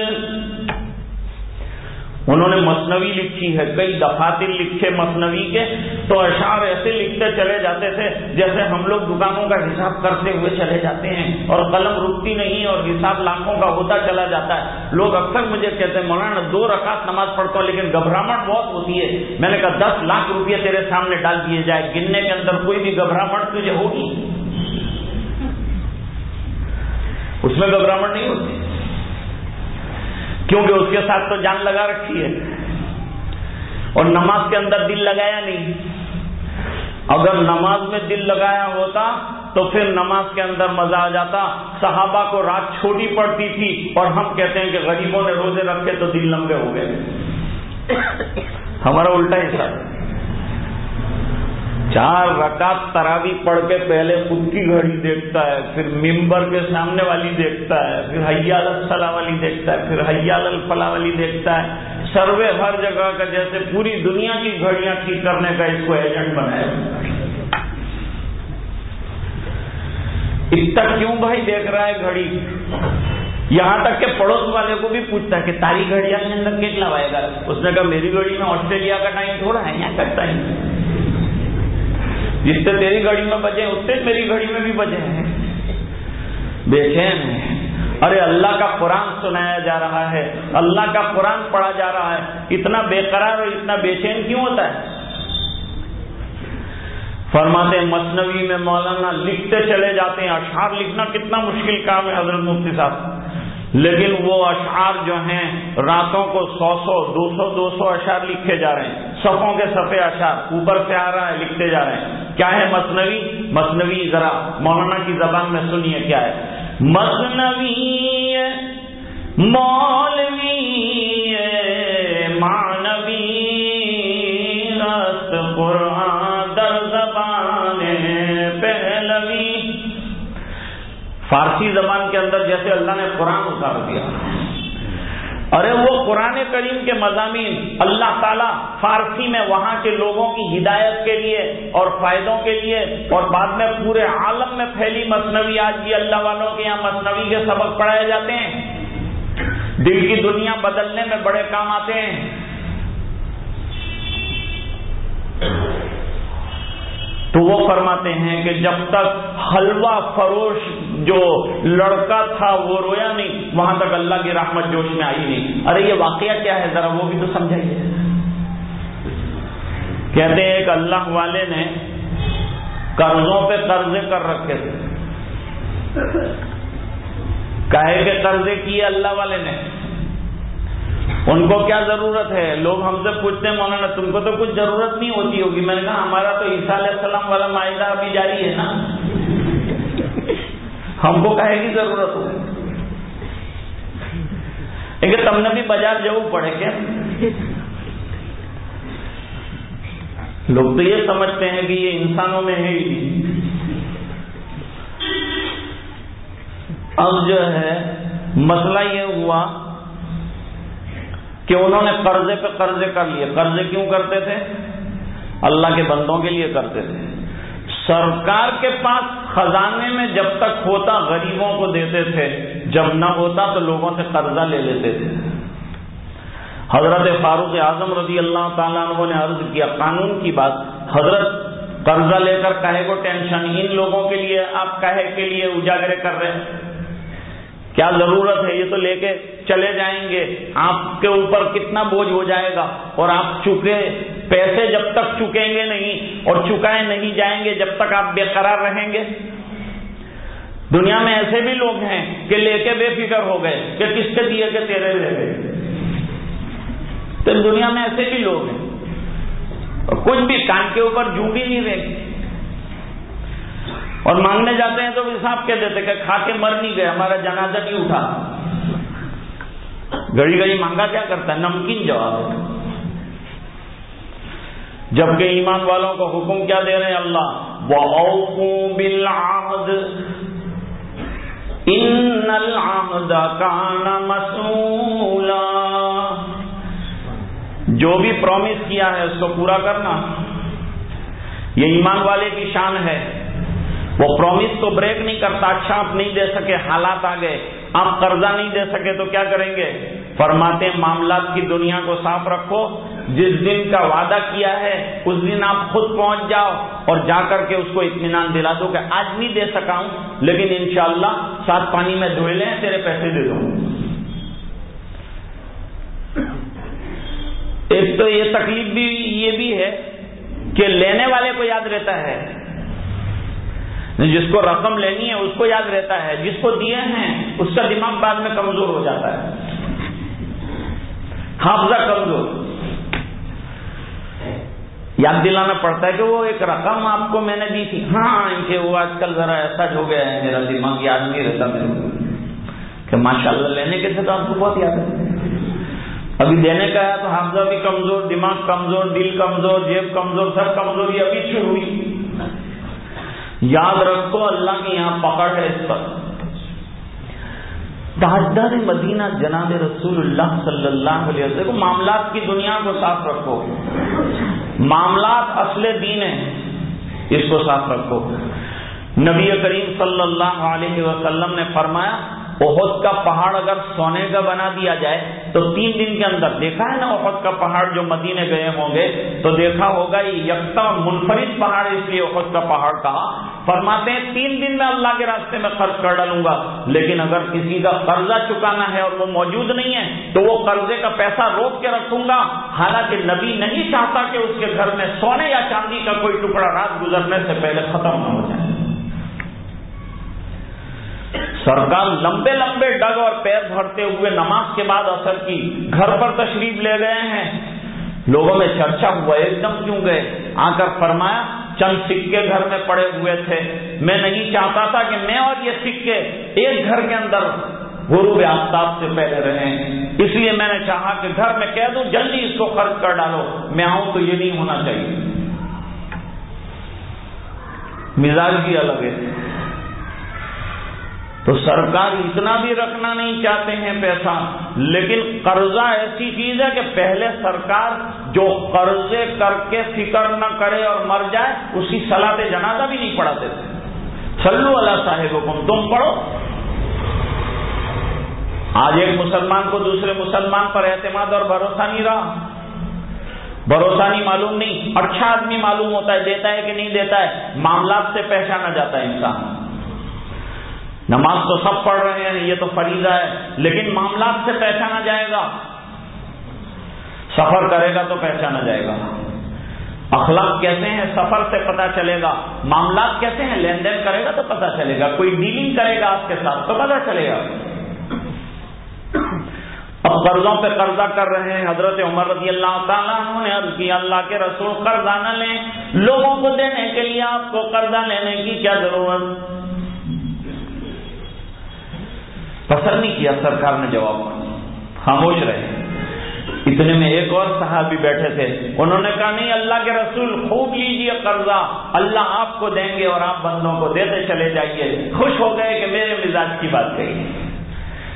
انہوں نے مصنوی لکھی ہے، کئی دفاتر لکھے مصنوی کے، تو اشعار ایسے لکھتے چلے جاتے تھے جیسے ہم لوگ دکانوں کا حساب کرتے ہوئے چلے جاتے ہیں اور قلم رکتی نہیں اور حساب لاکھوں کا ہوتا چلا جاتا ہے۔ لوگ اکثر مجھے کہتے ہیں، مولانا، دو رکعت نماز پڑھتا ہوں لیکن گھبراہٹ بہت ہوتی ہے۔ میں نے کہا، دس لاکھ روپیہ تیرے سامنے ڈال دیے جائے گننے کے اندر کوئی بھی گھبراہٹ تجھے ہوگی؟ اس میں گھبراہٹ نہیں ہوتی۔ کیونکہ اس کے ساتھ تو جان لگا رکھی ہے۔ اور نماز کے اندر دل لگایا نہیں۔ اگر نماز میں دل لگایا ہوتا تو پھر نماز کے اندر مزہ آ جاتا۔ صحابہ کو رات چھوٹی پڑتی تھی اور ہم کہتے ہیں کہ غریبوں نے روزے رکھے تو دل لمبے ہو گئے۔ ہمارا الٹا حصہ چار رکعت تراوی پڑھ کے پہلے خود کی گھڑی دیکھتا ہے، پھر ممبر کے سامنے والی دیکھتا ہے، پھر حیال الفلاح والی دیکھتا ہے، پھر حیال الفلاح والی دیکھتا ہے۔ سروے ہر جگہ کا جیسے پوری دنیا کی گھڑیاں ٹھیک کرنے کا اس کو ایجنٹ بنایا۔ اس تک کیوں بھائی دیکھ رہا ہے گھڑی؟ یہاں تک کہ پڑوس والے کو بھی پوچھتا ہے کہ تاری گھڑیا کے اندر کتنا لائے گا۔ اس نے کہا، میری گھڑی میں آسٹریلیا کا ٹائم تھوڑا ہے، یہاں کا ٹائم جس سے تیری گھڑی میں بجے، اس سے میری گھڑی میں بھی بجے ہیں۔ بے چین ارے اللہ کا قرآن سنایا جا رہا ہے۔ اللہ کا قرآن پڑھا جا رہا ہے۔ اتنا بے قرار اور اتنا بے چین کیوں ہوتا ہے؟ فرماتے مصنوعی میں مولانا لکھتے چلے جاتے ہیں۔ اشعار لکھنا کتنا مشکل کام ہے، حضرت مفتی صاحب۔ لیکن وہ اشعار جو ہیں، راتوں کو سو سو، دو سو دو سو اشعار لکھے جا رہے ہیں۔ صفوں کے صفے اشعار اوپر سے آ رہا ہے، لکھتے جا رہے ہیں۔ کیا ہے مصنوی؟ مصنوی ذرا مولانا کی زبان میں سنیے کیا ہے۔ مصنوی مولوی مانوی قرآن فارسی زبان کے اندر جیسے اللہ نے قرآن اتار دیا۔ ارے وہ قرآن کریم کے مضامین اللہ تعالیٰ فارسی میں وہاں کے لوگوں کی ہدایت کے لیے اور فائدوں کے لیے اور بعد میں پورے عالم میں پھیلی مصنوعی آج بھی اللہ والوں کے یہاں مصنوعی کے سبق پڑھائے جاتے ہیں۔ دل کی دنیا بدلنے میں بڑے کام آتے ہیں۔ تو وہ فرماتے ہیں کہ جب تک حلوہ فروش جو لڑکا تھا وہ رویا نہیں، وہاں تک اللہ کی رحمت جوش میں آئی نہیں۔ ارے یہ واقعہ کیا ہے؟ ذرا وہ بھی تو سمجھائیے۔ کہتے ہیں ایک اللہ والے نے قرضوں پہ قرضے کر رکھے تھے۔ کہے کہ قرضے کیے اللہ والے نے۔ ان کو کیا ضرورت ہے؟ لوگ ہم سے پوچھتے ہیں، مولانا، تم کو تو کچھ ضرورت نہیں ہوتی ہوگی۔ میں نے کہا، ہمارا تو عیسیٰ علیہ السلام والا معاہدہ ابھی جاری ہے نا۔ ہم کو کہے کی ضرورت ہو لیکن تم نے بھی بازار جب پڑے کیا؟ لوگ تو یہ سمجھتے ہیں کہ یہ انسانوں میں ہے ہی اب جو ہے، مسئلہ یہ ہوا کہ انہوں نے قرضے پہ قرضے کر لیے۔ قرضے کیوں کرتے تھے؟ اللہ کے بندوں کے لیے کرتے تھے۔ سرکار کے پاس خزانے میں جب تک ہوتا غریبوں کو دیتے تھے، جب نہ ہوتا تو لوگوں سے قرضہ لے لیتے تھے۔ حضرت فاروق اعظم رضی اللہ تعالیٰ عنہ نے عرض کیا، قانون کی بات۔ حضرت، قرضہ لے کر کہے کو ٹینشن ان لوگوں کے لیے، آپ کہے کے لیے اجاگرے کر رہے ہیں۔ کیا ضرورت ہے یہ تو لے کے چلے جائیں گے، آپ کے اوپر کتنا بوجھ ہو جائے گا؟ اور آپ چکے، پیسے جب تک چکیں گے نہیں، اور چکائے نہیں جائیں گے، جب تک آپ بے قرار رہیں گے۔ دنیا میں ایسے بھی لوگ ہیں کہ لے کے بے فکر ہو گئے کہ کس کے دیے کہ تیرے لے گئے۔ تو دنیا میں ایسے بھی لوگ ہیں۔ اور کچھ بھی کان کے اوپر بھی نہیں رہے۔ اور مانگنے جاتے ہیں تو صاحب کہہ دیتے کہ کھا کے مر نہیں گئے، ہمارا جنازہ نہیں اٹھا۔ گڑی گڑی مانگا کیا کرتا ہے؟ نمکین جواب ہے۔ جبکہ ایمان والوں کو حکم کیا دے رہے ہیں اللہ وہ بلاد ان کان مسولا جو بھی پرومس کیا ہے، اس کو پورا کرنا۔ یہ ایمان والے کی شان ہے۔ وہ پرومس تو بریک نہیں کرتا اچھا آپ نہیں دے سکے، حالات آ گئے آپ قرضہ نہیں دے سکے تو کیا کریں گے؟ فرماتے معاملات کی دنیا کو صاف رکھو، جس دن کا وعدہ کیا ہے، اس دن آپ خود پہنچ جاؤ اور جا کر کے اس کو اطمینان دلا دو کہ آج نہیں دے سکا ہوں، لیکن انشاءاللہ ساتھ پانی میں دھوئے لیں، تیرے پیسے دے دوں۔ ایک تو یہ تکلیف بھی، یہ بھی ہے کہ لینے والے کو یاد رہتا ہے۔ جس کو رقم لینی ہے، اس کو یاد رہتا ہے۔ جس کو دیے ہیں، اس کا دماغ بعد میں کمزور ہو جاتا ہے۔ حافظہ کمزور۔ یاد دلانا پڑتا ہے کہ وہ ایک رقم آپ کو میں نے دی تھی۔ ہاں کہ وہ آج کل ذرا ایسا ہو گیا ہے، میرا دماغ یاد نہیں رہتا۔ میرے کہ ماشاء اللہ لینے کے تھے تو آپ کو بہت یاد ہے۔ ابھی دینے کا ہے تو حافظہ بھی کمزور، دماغ کمزور، دل کمزور، جیب کمزور سب کمزوری ابھی شروع ہوئی۔ یاد رکھو، اللہ کی یہاں پکڑ ہے اس پر۔ تاجدار مدینہ جناب رسول اللہ صلی اللہ علیہ وسلم معاملات کی دنیا کو صاف رکھو۔ معاملات اصل دین ہیں، اس کو صاف رکھو۔ نبی کریم صلی اللہ علیہ وسلم نے فرمایا احد کا پہاڑ اگر سونے کا بنا دیا جائے، تو تین دن کے اندر دیکھا ہے نا احد کا پہاڑ جو مدینے گئے ہوں گے، تو دیکھا ہوگا یہ یکتا منفرد پہاڑ اس لیے احد کا پہاڑ کہا۔ فرماتے ہیں، تین دن میں اللہ کے راستے میں خرچ کر ڈالوں گا، لیکن اگر کسی کا قرضہ چکانا ہے اور وہ موجود نہیں ہے، تو وہ قرضے کا پیسہ روک کے رکھوں گا۔ حالانکہ نبی نہیں چاہتا کہ اس کے گھر میں سونے یا چاندی کا کوئی ٹکڑا رات گزرنے سے پہلے ختم نہ ہو جائے۔ سرکار لمبے لمبے ڈگ اور پیر بھرتے ہوئے نماز کے بعد اثر کی گھر پر تشریف لے گئے ہیں۔ لوگوں میں چرچا ہوا، ایک دم کیوں گئے؟ آ کر فرمایا، چند سکے گھر میں پڑے ہوئے تھے۔ میں نہیں چاہتا تھا کہ میں اور یہ سکے ایک گھر کے اندر غروب آفتاب سے پہلے رہے اس لیے میں نے چاہا کہ گھر میں کہہ دوں جلدی اس کو خرچ کر ڈالو۔ میں آؤں تو یہ نہیں ہونا چاہیے۔ مزاج بھی الگ ہے۔ تو سرکار اتنا بھی رکھنا نہیں چاہتے ہیں پیسہ، لیکن قرضہ ایسی چیز ہے کہ پہلے سرکار جو قرضے کر کے فکر نہ کرے اور مر جائے، اس کی سلاط جنازہ بھی نہیں پڑھاتے۔ تھے سلو اللہ صاحب حکم تم پڑھو۔ آج ایک مسلمان کو دوسرے مسلمان پر اعتماد اور بھروسہ نہیں رہا۔ بھروسہ نہیں، معلوم نہیں۔ اچھا آدمی معلوم ہوتا ہے، دیتا ہے کہ نہیں دیتا ہے۔ معاملات سے پہچانا جاتا ہے انسان۔ نماز تو سب پڑھ رہے ہیں، یہ تو فریضہ ہے، لیکن معاملات سے پہچانا جائے گا۔ سفر کرے گا تو پہچانا جائے گا۔ اخلاق کیسے ہیں؟ سفر سے پتا چلے گا۔ معاملات کیسے ہیں؟ لین دین کرے گا تو پتا چلے گا۔ کوئی ڈیلنگ کرے گا آپ کے ساتھ تو پتا چلے گا۔ اب قرضوں پہ قرضہ کر رہے ہیں۔ حضرت عمر رضی اللہ تعالیٰ نے عرض کیا، اللہ کے رسول قرضہ نہ لیں۔ لوگوں کو دینے کے لیے آپ کو قرضہ لینے کی کیا ضرورت؟ پسند نہیں کیا، سرکار نے جواب خاموش رہے۔ اتنے میں ایک اور صحابی بیٹھے تھے۔ انہوں نے کہا، نہیں، اللہ کے رسول خوب لیجیے قرضہ۔ اللہ آپ کو دیں گے اور آپ بندوں کو دیتے چلے جائیے۔ خوش ہو گئے کہ میرے مزاج کی بات کہی۔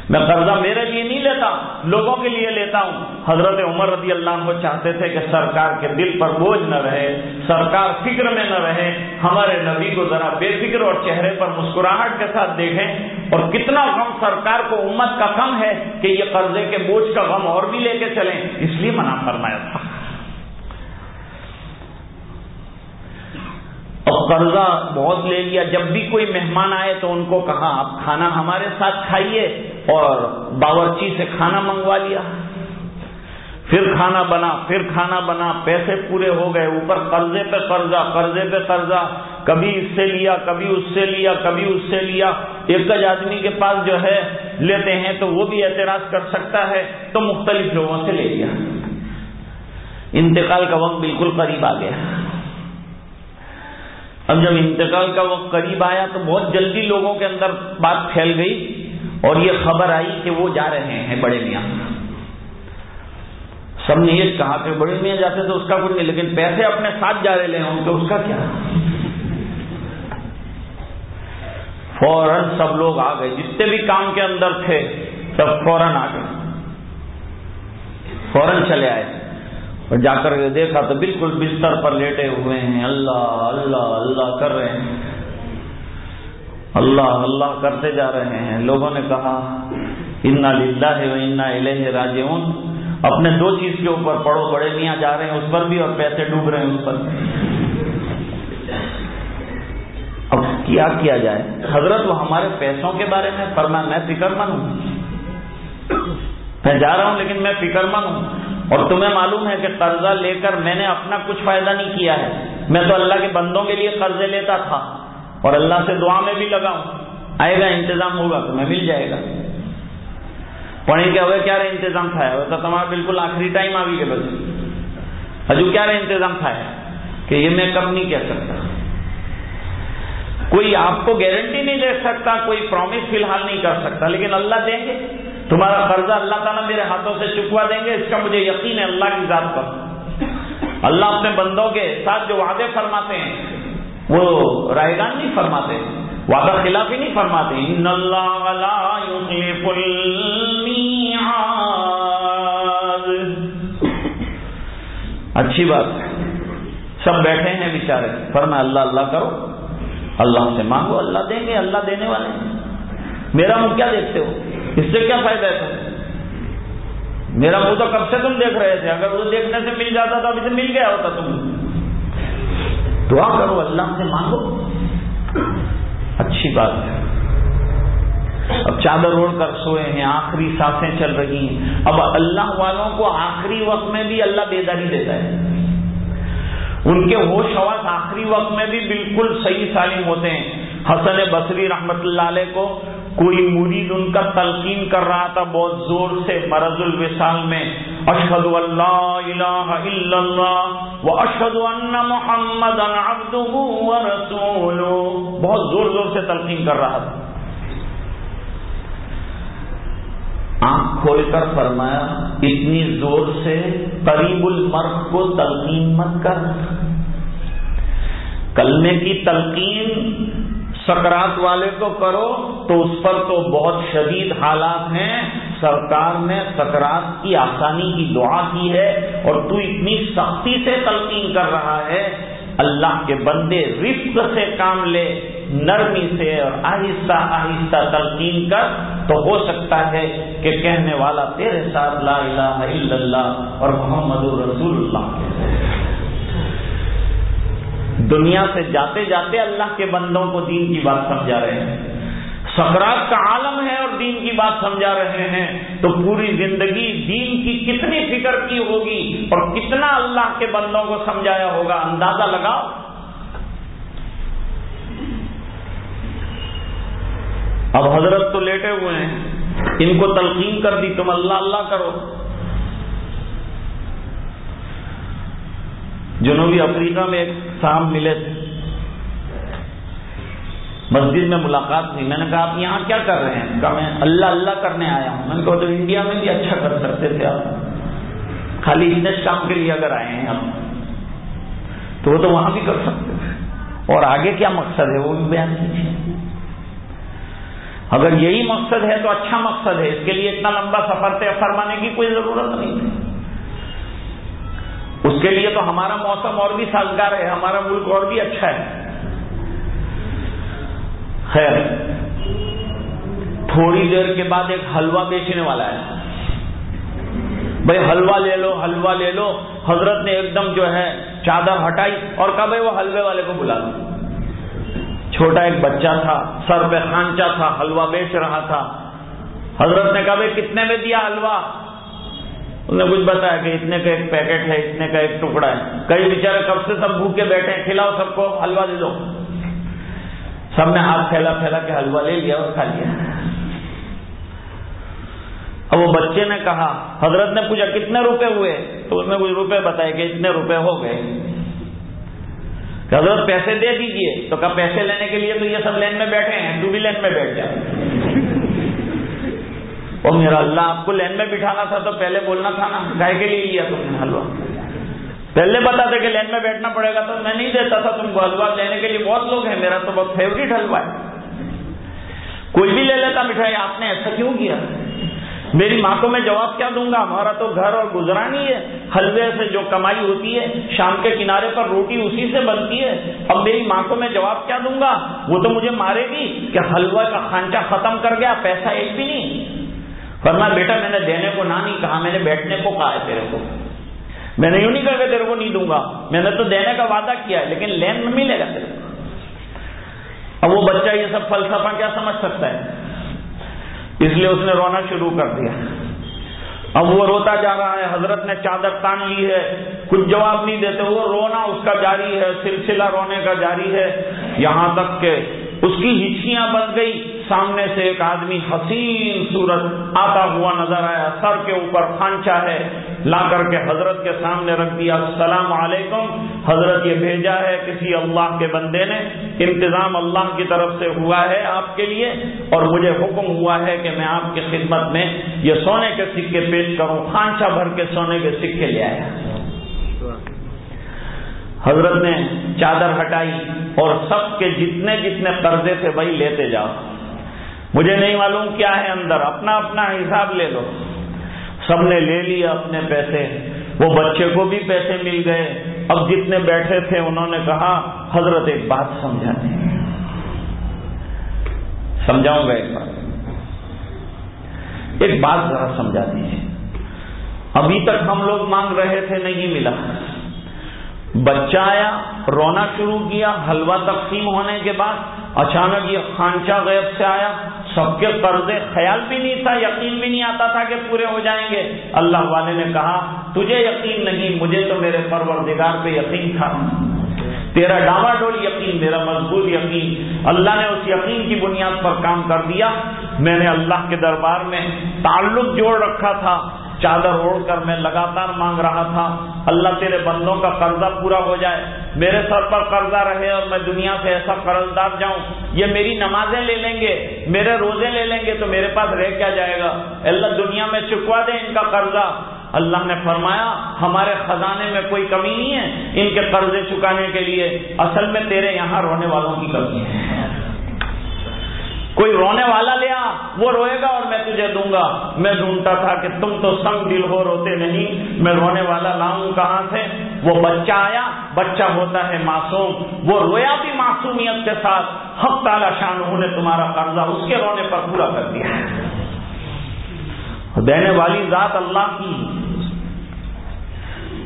میں قرضہ میرے لیے نہیں لیتا، لوگوں کے لیے لیتا ہوں۔ حضرت عمر رضی اللہ عنہ چاہتے تھے کہ سرکار کے دل پر بوجھ نہ رہے، سرکار فکر میں نہ رہے، ہمارے نبی کو ذرا بے فکر اور چہرے پر مسکراہٹ کے ساتھ دیکھیں۔ اور کتنا غم سرکار کو، امت کا کم ہے کہ یہ قرضے کے بوجھ کا غم اور بھی لے کے چلیں۔ اس لیے منع فرمایا تھا۔ اور قرضہ بہت لے لیا۔ جب بھی کوئی مہمان آئے تو ان کو کہا، آپ کھانا ہمارے ساتھ کھائیے۔ اور باورچی سے کھانا منگوا لیا۔ پھر کھانا بنا، پھر کھانا بنا، پیسے پورے ہو گئے، اوپر قرضے پہ قرضہ، قرضے پہ قرضہ۔ کبھی اس سے لیا، کبھی اس سے لیا، کبھی اس سے لیا۔ ایک آدمی کے پاس جو ہے، لیتے ہیں تو وہ بھی اعتراض کر سکتا ہے، تو مختلف لوگوں سے لے لیا۔ انتقال کا وقت بالکل قریب آ گیا۔ اب جب انتقال کا وقت قریب آیا تو بہت جلدی لوگوں کے اندر بات پھیل گئی۔ اور یہ خبر آئی کہ وہ جا رہے ہیں بڑے میاں۔ سب نے یہ کہا کہ بڑے میاں جاتے تو اس کا کچھ نہیں، لیکن پیسے اپنے ساتھ جا رہے ہوں تو اس کا کیا؟ فوراً سب لوگ آ گئے۔ جتنے بھی کام کے اندر تھے، سب فوراً آ گئے۔ فوراً چلے آئے۔ اور جا کر دیکھا تو بالکل بستر پر لیٹے ہوئے ہیں۔ اللہ اللہ اللہ کر رہے ہیں۔ اللہ اللہ کرتے جا رہے ہیں۔ لوگوں نے کہا، انا للہ و انا الہ راجعون. اپنے دو چیز کے اوپر پڑو بڑے میاں جا رہے ہیں اس پر بھی اور پیسے ڈوب رہے ہیں اس پر اب کیا کیا جائے؟ حضرت، وہ ہمارے پیسوں کے بارے میں فرمایا میں فکر مند ہوں۔ میں جا رہا ہوں لیکن میں فکر مند ہوں۔ اور تمہیں معلوم ہے کہ قرضہ لے کر میں نے اپنا کچھ فائدہ نہیں کیا ہے۔ میں تو اللہ کے بندوں کے لیے قرضے لیتا تھا۔ اور اللہ سے دعا میں بھی لگاؤں آئے گا، انتظام ہوگا تو میں مل جائے گا۔ پڑھیں گے ہوئے کیا رہے انتظام تھا؟ وہ تو تمہارا بالکل آخری ٹائم آ گئی بس۔ ہجو کیا رہے انتظام تھا؟ کہ یہ میں کب نہیں کہہ سکتا۔ کوئی آپ کو گارنٹی نہیں دے سکتا، کوئی پرومس فی الحال نہیں کر سکتا، لیکن اللہ دیں گے۔ تمہارا قرضہ اللہ تعالیٰ میرے ہاتھوں سے چکوا دیں گے، اس کا مجھے یقین ہے، اللہ کی ذات پر۔ اللہ اپنے بندوں کے ساتھ جو وعدے فرماتے ہیں وہ رائے گان نہیں فرماتے، وعدہ خلاف ہی نہیں فرماتے، ان اللہ اچھی بات ہے۔ سب بیٹھے ہیں بیچارے فرما اللہ اللہ کرو، اللہ سے مانگو، اللہ دیں گے، اللہ دینے والے میرا منہ کیا دیکھتے ہو؟ اس سے کیا فائدہ ہے تم میرا منہ تو کب سے تم دیکھ رہے تھے؟ اگر وہ دیکھنے سے مل جاتا تو ابھی سے مل گیا ہوتا تم دعا کرو، اللہ سے مانگو۔ اچھی بات ہے۔ اب چادر اوڑھ کر سوئے ہیں، آخری سانسیں چل رہی ہیں۔ اب اللہ والوں کو آخری وقت میں بھی اللہ بیداری دیتا ہے۔ ان کے ہوش حواس آخری وقت میں بھی بالکل صحیح سالم ہوتے ہیں۔ حسن بصری رحمت اللہ علیہ کو کوئی مرید ان کا تلقین کر رہا تھا بہت زور سے مرض الوصال میں، اشہد اللہ الہ الا اللہ و اشہد ان محمد بہت زور زور سے تلقین کر رہا تھا۔ آنکھ کھول کر فرمایا، اتنی زور سے قریب المرگ کو تلقین مت کر۔ کلمے کی تلقین سکرات والے کو کرو، تو اس پر تو بہت شدید حالات ہیں۔ سرکار نے سکرات کی آسانی کی دعا کی ہے اور تو اتنی سختی سے تلقین کر رہا ہے۔ اللہ کے بندے رفت سے کام لے، نرمی سے اور آہستہ آہستہ تلقین کر۔ تو ہو سکتا ہے کہ کہنے والا تیرے ساتھ لا الہ الا اللہ اور محمد الرسول اللہ کے دنیا سے جاتے جاتے اللہ کے بندوں کو دین کی بات سمجھا رہے ہیں۔ سکرات کا عالم ہے اور دین کی بات سمجھا رہے ہیں۔ تو پوری زندگی دین کی کتنی فکر کی ہوگی اور کتنا اللہ کے بندوں کو سمجھایا ہوگا؟ اندازہ لگاؤ۔ اب حضرت تو لیٹے ہوئے ہیں۔ ان کو تلقین کر دی۔ تم اللہ اللہ کرو۔ جنوبی افریقہ میں ایک صاحب ملے تھے۔ مسجد میں ملاقات تھی میں نے کہا، آپ یہاں کیا کر رہے ہیں؟ کہا، میں اللہ اللہ کرنے آیا ہوں۔ میں نے کہا، تو انڈیا میں بھی اچھا کر سکتے تھے آپ۔ خالی اتنے کام کے لیے اگر آئے ہیں آپ تو وہ تو وہاں بھی کر سکتے تھے۔ اور آگے کیا مقصد ہے؟ وہ بھی بیان کیجیے۔ اگر یہی مقصد ہے تو اچھا مقصد ہے۔ اس کے لیے اتنا لمبا سفر طے فرمانے کی کوئی ضرورت نہیں تھی۔ اس کے لیے تو ہمارا موسم اور بھی سازگار ہے، ہمارا ملک اور بھی اچھا ہے۔ خیر، تھوڑی دیر کے بعد ایک حلوہ بیچنے والا ہے۔ بھائی، حلوہ لے لو، حلوہ لے لو۔ حضرت نے ایک دم جو ہے چادر ہٹائی اور کہا، بھائی، وہ حلوے والے کو بلا دو۔ چھوٹا ایک بچہ تھا، سر پہ خانچا تھا، حلوہ بیچ رہا تھا۔ حضرت نے کہا، بھائی، کتنے میں دیا حلوہ؟ انہوں نے کچھ بتایا کہ اتنے کا ایک پیکٹ ہے، اتنے کا ایک ٹکڑا ہے۔ کئی بیچارے کب سے سب بھوکے بیٹھے ہیں؟ کھلاؤ سب کو، حلوہ دے دو۔ سب نے ہاتھ پھیلا پھیلا کے حلوہ لے لیا اور کھا لیا۔ اب وہ بچے نے کہا، حضرت نے پوچھا، کتنے روپے ہوئے؟ تو اس نے کچھ روپے بتائے کہ اتنے روپے ہو گئے۔ کہ حضرت پیسے دے دیجیے۔ تو کہا، پیسے لینے کے لیے تو یہ سب لین میں بیٹھے ہیں، تو بھی لین میں بیٹھ جائے اور میرا اللہ آپ کو لین میں بٹھانا تھا تو پہلے بولنا تھا نا، گائے کے لیے لیا تم نے حلوا پہلے بتا دے کہ لین میں بیٹھنا پڑے گا تو میں نہیں دیتا تھا تم کو حلوا لینے کے لیے بہت لوگ ہیں میرا تو بہت فیوریٹ حلوا ہے۔ کوئی بھی لے لیتا مٹھائی، آپ نے ایسا کیوں کیا؟ میری ماں کو میں جواب کیا دوں گا؟ ہمارا تو گھر اور گزرانی ہے۔ حلوے سے جو کمائی ہوتی ہے، شام کے کنارے پر روٹی اسی سے بنتی ہے۔ اب میری ماں کو میں جواب کیا دوں گا؟ وہ تو مجھے مارے گی کہ حلوہ کا خانچہ ختم کر گیا، پیسہ ایک بھی نہیں۔ فرما بیٹا میں نے دینے کو نہ نہیں کہا، میں نے بیٹھنے کو کہا ہے تیرے کو۔ میں نے یوں نہیں کہا کہ تیرے کو نہیں دوں گا۔ میں نے تو دینے کا وعدہ کیا ہے، لیکن لین میں ملے گا تیرے کو۔ اب وہ بچہ یہ سب فلسفہ کیا سمجھ سکتا ہے؟ اس لیے اس نے رونا شروع کر دیا۔ اب وہ روتا جا رہا ہے، حضرت نے چادر تان لی ہے، کچھ جواب نہیں دیتے، وہ رونا اس کا جاری ہے، سلسلہ رونے کا جاری ہے۔ یہاں تک کہ اس کی ہچکیاں بن گئی سامنے سے ایک آدمی حسین صورت آتا ہوا نظر آیا۔ سر کے اوپر خانچا ہے۔ لا کر کے حضرت کے سامنے رکھ دیا۔ السلام علیکم۔ حضرت یہ بھیجا ہے کسی اللہ کے بندے نے۔ انتظام اللہ کی طرف سے ہوا ہے آپ کے لیے۔ اور مجھے حکم ہوا ہے کہ میں آپ کی خدمت میں یہ سونے کے سکے پیش کروں۔ خانچا بھر کے سونے کے سکے لے آیا۔ حضرت نے چادر ہٹائی اور سب کے جتنے جتنے قرضے تھے وہی لیتے جاؤ۔ مجھے نہیں معلوم کیا ہے اندر، اپنا اپنا حساب لے لو۔ سب نے لے لیا اپنے پیسے۔ وہ بچے کو بھی پیسے مل گئے۔ اب جتنے بیٹھے تھے، انہوں نے کہا، حضرت ایک بات سمجھا سمجھاؤں گا ایک بات۔ ایک بات ذرا سمجھا دیجیے ابھی تک ہم لوگ مانگ رہے تھے، نہیں ملا۔ بچہ آیا، رونا شروع کیا، حلوہ تقسیم ہونے کے بعد اچانک یہ خانچہ غیب سے آیا۔ سب کے قرضے خیال بھی نہیں تھا، یقین بھی نہیں آتا تھا کہ پورے ہو جائیں گے۔ اللہ والے نے کہا، تجھے یقین نہیں، مجھے تو میرے پروردگار پہ یقین تھا۔ تیرا ڈاوا ڈول یقین، میرا مضبوط یقین۔ اللہ نے اس یقین کی بنیاد پر کام کر دیا۔ میں نے اللہ کے دربار میں تعلق جوڑ رکھا تھا۔ چادر اوڑھ کر میں لگاتار مانگ رہا تھا۔ اللہ تیرے بندوں کا قرضہ پورا ہو جائے۔ میرے سر پر قرضہ رہے اور میں دنیا سے ایسا قرض دار جاؤں۔ یہ میری نمازیں لے لیں گے، میرے روزے لے لیں گے تو میرے پاس رہ کیا جائے گا؟ اللہ، دنیا میں چکوا دے ان کا قرضہ۔ اللہ نے فرمایا، ہمارے خزانے میں کوئی کمی نہیں ہے ان کے قرضے چکانے کے لیے۔ اصل میں تیرے یہاں رونے والوں کی کمی ہے۔ کوئی رونے والا لیا وہ روئے گا اور میں تجھے دوں گا۔ میں ڈھونڈتا تھا کہ تم تو سنگ دل ہو، روتے نہیں۔ میں رونے والا لاؤں کہاں سے؟ وہ بچہ آیا، بچہ ہوتا ہے معصوم۔ وہ رویا بھی معصومیت کے ساتھ۔ حق تعالی شان نے تمہارا قرضہ اس کے رونے پر پورا کر دیا۔ دینے والی ذات اللہ کی۔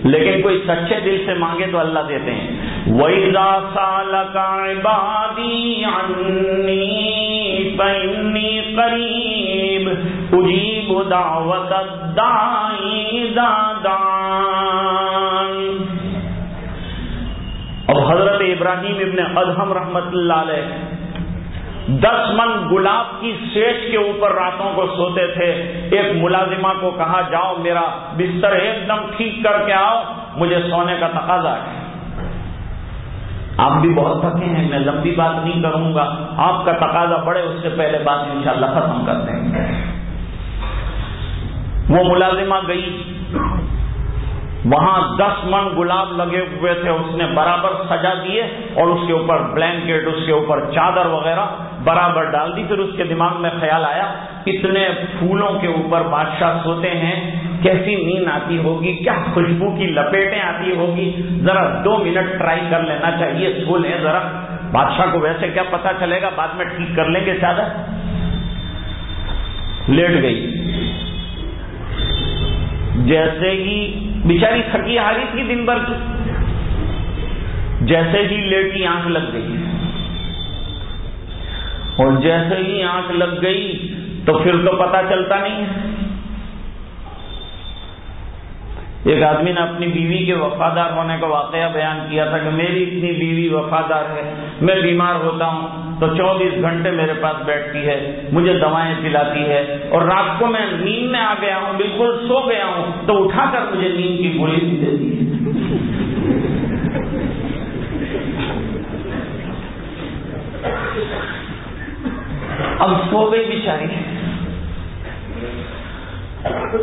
لیکن کوئی سچے دل سے مانگے تو اللہ دیتے ہیں۔ وَإِذَا سَالَكَ عِبَادِي عَنِّي فَإِنِّي قَرِيبٌ أُجِيبُ دَعْوَةَ الدَّاعِ إِذَا دَعَانِ۔ اب حضرت ابراہیم ابن ادہم رحمت اللہ علیہ دس من گلاب کی سیچ کے اوپر راتوں کو سوتے تھے۔ ایک ملازمہ کو کہا، جاؤ میرا بستر ایک دم ٹھیک کر کے آؤ، مجھے سونے کا تقاضا ہے۔ آپ بھی بہت تھکے ہیں، میں لمبی بات نہیں کروں گا۔ آپ کا تقاضا بڑھے، اس سے پہلے بات انشاءاللہ ختم کر دیں گے۔ وہ ملازمہ گئی۔ وہاں دس من گلاب لگے ہوئے تھے، اس نے برابر سجا دیے اور اس کے اوپر بلینکٹ، اس کے اوپر چادر وغیرہ برابر ڈال دی۔ پھر اس کے دماغ میں خیال آیا، اتنے پھولوں کے اوپر بادشاہ سوتے ہیں، کیسی نیند آتی ہوگی، کیا خوشبو کی لپیٹیں آتی ہوگی۔ ذرا دو منٹ ٹرائی کر لینا چاہیے، سو لیں ذرا۔ بادشاہ کو ویسے کیا پتا چلے گا، بعد میں ٹھیک کر لیں گے چادر۔ لیٹ گئی۔ جیسے ہی بیچاری تھکی ہاری تھی دن بھر کی۔ جیسے ہی لیٹی آنکھ لگ گئی۔ اور جیسے ہی آنکھ لگ گئی تو پھر تو پتا چلتا نہیں ہے۔ ایک آدمی نے اپنی بیوی کے وفادار ہونے کا واقعہ بیان کیا تھا کہ میری اتنی بیوی وفادار ہے، میں بیمار ہوتا ہوں تو چوبیس گھنٹے میرے پاس بیٹھتی ہے، مجھے دوائیں پلاتی ہے اور رات کو میں نیند میں آ گیا ہوں، بالکل سو گیا ہوں تو اٹھا کر مجھے نیند کی گولی بھی دیتی ہے۔ اب سو گئی بیچاری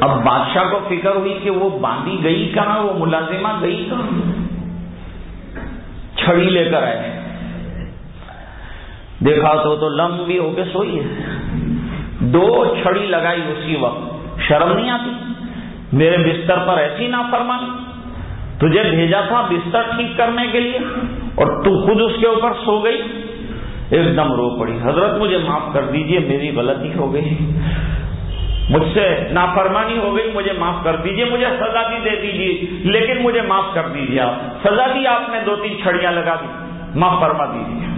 اب بادشاہ کو فکر ہوئی کہ وہ باندھی گئی کہاں؟ وہ ملازمہ گئی کہاں؟ چھڑی لے کر آئے۔ دیکھا تو تو لمبی ہو کے سوئی ہے۔ دو چھڑی لگائی اسی وقت۔ شرم نہیں آتی؟ میرے بستر پر ایسی نہ فرمانی تجھے بھیجا تھا بستر ٹھیک کرنے کے لیے اور تو خود اس کے اوپر سو گئی۔ ایک دم رو پڑی۔ حضرت مجھے معاف کر دیجیے، میری غلطی ہو گئی۔ مجھ سے نافرمانی ہو گئی، مجھے معاف کر دیجیے، مجھے سزا بھی دے دیجیے لیکن مجھے معاف کر دیجیے آپ۔ سزا دی آپ نے دو تین چھڑیاں لگا دی۔ معاف فرما دیجیے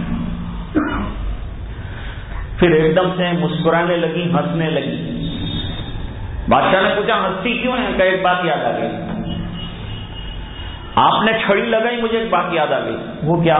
پھر ایک دم سے مسکرانے لگی، ہنسنے لگی۔ بادشاہ نے پوچھا، ہنستی کیوں ہے کہ ایک بات یاد آ گئی۔ آپ نے چھڑی لگائی، مجھے ایک بات یاد آ گئی۔ وہ کیا؟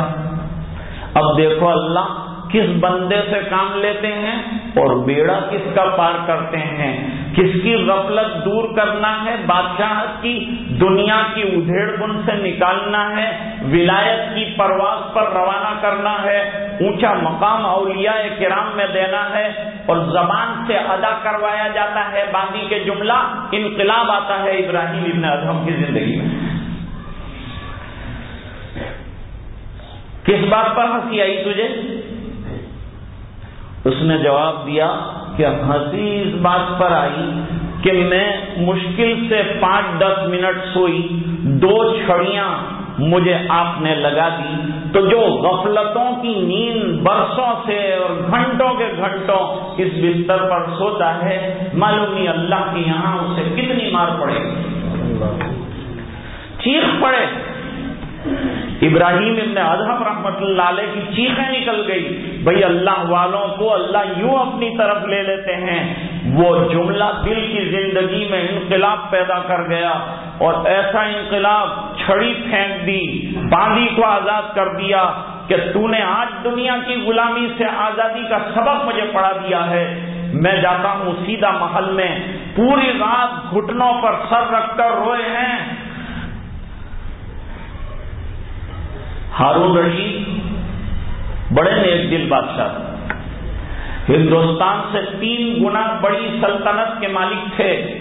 اب دیکھو اللہ کس بندے سے کام لیتے ہیں اور بیڑا کس کا پار کرتے ہیں؟ کس کی غفلت دور کرنا ہے؟ بادشاہ کی دنیا کی ادھیڑ بن سے نکالنا ہے؟ ولایت کی پرواز پر روانہ کرنا ہے؟ اونچا مقام اولیاء کرام میں دینا ہے؟ اور زبان سے ادا کروایا جاتا ہے؟ باندی کے جملہ انقلاب آتا ہے ابراہیم ابن ادہم کی زندگی میں۔ کس بات پر ہنسی آئی تجھے؟ اس نے جواب دیا کہ ہنسی اس بات پر آئی کہ میں مشکل سے پانچ دس منٹ سوئی، دو چھڑیاں مجھے آپ نے لگا دی۔ تو جو غفلتوں کی نیند برسوں سے اور گھنٹوں کے گھنٹوں اس بستر پر سوتا ہے، معلوم نہیں اللہ کے یہاں اسے کتنی مار پڑے۔ چیخ پڑے۔ ابراہیم ابن ادہم رحمت اللہ علیہ کی چیخیں نکل گئی۔ بھئی اللہ والوں کو اللہ یوں اپنی طرف لے لیتے ہیں۔ وہ جملہ دل کی زندگی میں انقلاب پیدا کر گیا اور ایسا انقلاب چھڑی پھینک دی، باندھی کو آزاد کر دیا کہ تو نے آج دنیا کی غلامی سے آزادی کا سبق مجھے پڑھا دیا ہے۔ میں جاتا ہوں سیدھا محل میں، پوری رات گھٹنوں پر سر رکھ کر روئے ہیں۔ ہارون رشید، بڑے نیک دل بادشاہ ہندوستان سے تین گنا بڑی سلطنت کے مالک تھے۔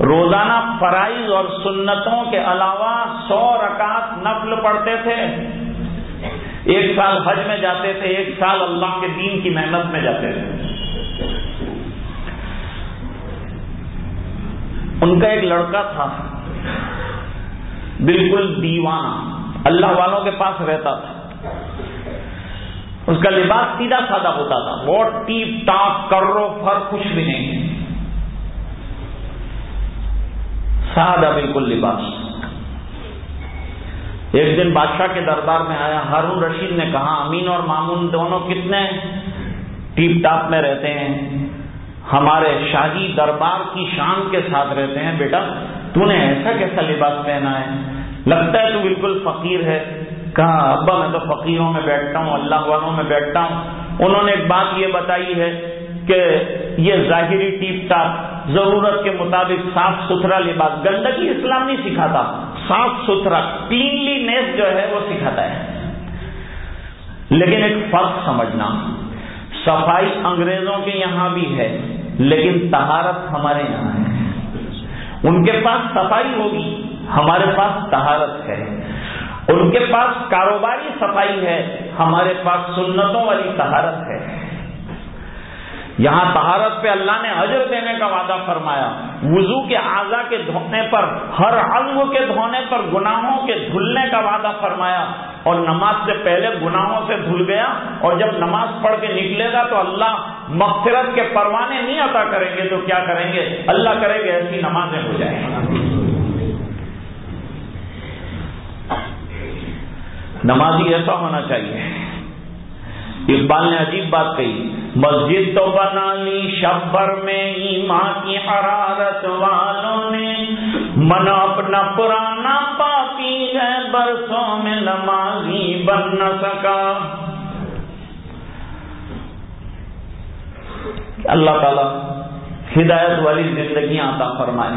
روزانہ فرائض اور سنتوں کے علاوہ سو رکعت نفل پڑھتے تھے۔ ایک سال حج میں جاتے تھے، ایک سال اللہ کے دین کی محنت میں جاتے تھے۔ ان کا ایک لڑکا تھا، بالکل دیوانہ۔ اللہ والوں کے پاس رہتا تھا۔ اس کا لباس سیدھا سادہ ہوتا تھا۔ بہت ٹیپ ٹاپ کرو فر، کچھ بھی نہیں۔ سادہ بالکل لباس۔ ایک دن بادشاہ کے دربار میں آیا۔ ہارون رشید نے کہا، امین اور مامون دونوں کتنے ٹیپ ٹاپ میں رہتے ہیں؟ ہمارے شاہی دربار کی شان کے ساتھ رہتے ہیں۔ بیٹا، تو نے ایسا کیسا لباس پہنا ہے؟ لگتا ہے تو بالکل فقیر ہے۔ کہا ابا میں تو فقیروں میں بیٹھتا ہوں، اللہ والوں میں بیٹھتا ہوں۔ انہوں نے ایک بات یہ بتائی ہے کہ یہ ظاہری ٹیپ ٹاپ ضرورت کے مطابق صاف ستھرا لباس۔ گندگی اسلام نہیں سکھاتا، صاف ستھرا کلینلی نیس جو ہے وہ سکھاتا ہے۔ لیکن ایک فرق سمجھنا، صفائی انگریزوں کے یہاں بھی ہے، لیکن تہارت ہمارے یہاں ہے۔ ان کے پاس صفائی ہوگی۔ ہمارے پاس تہارت ہے۔ ان کے پاس کاروباری صفائی ہے۔ ہمارے پاس سنتوں والی تہارت ہے۔ یہاں تہارت پہ اللہ نے اجر دینے کا وعدہ فرمایا۔ وضو کے اعضا کے دھونے پر، ہر انگ کے دھونے پر گناہوں کے دھلنے کا وعدہ فرمایا۔ اور نماز سے پہلے گناہوں سے دھل گیا۔ اور جب نماز پڑھ کے نکلے گا تو اللہ مغفرت کے پروانے نہیں عطا کریں گے تو کیا کریں گے؟ اللہ کرے گے ایسی نمازیں ہو جائیں۔ نمازی ایسا ہونا چاہیے۔ اقبال نے عجیب بات کہی، مسجد تو بنا لی شبر میں، ایمان کی حرارت والوں نے۔ من اپنا پرانا پاپی ہے، برسوں میں نمازی بن نہ سکا۔ اللہ تعالی ہدایت والی زندگیاں عطا فرمائے۔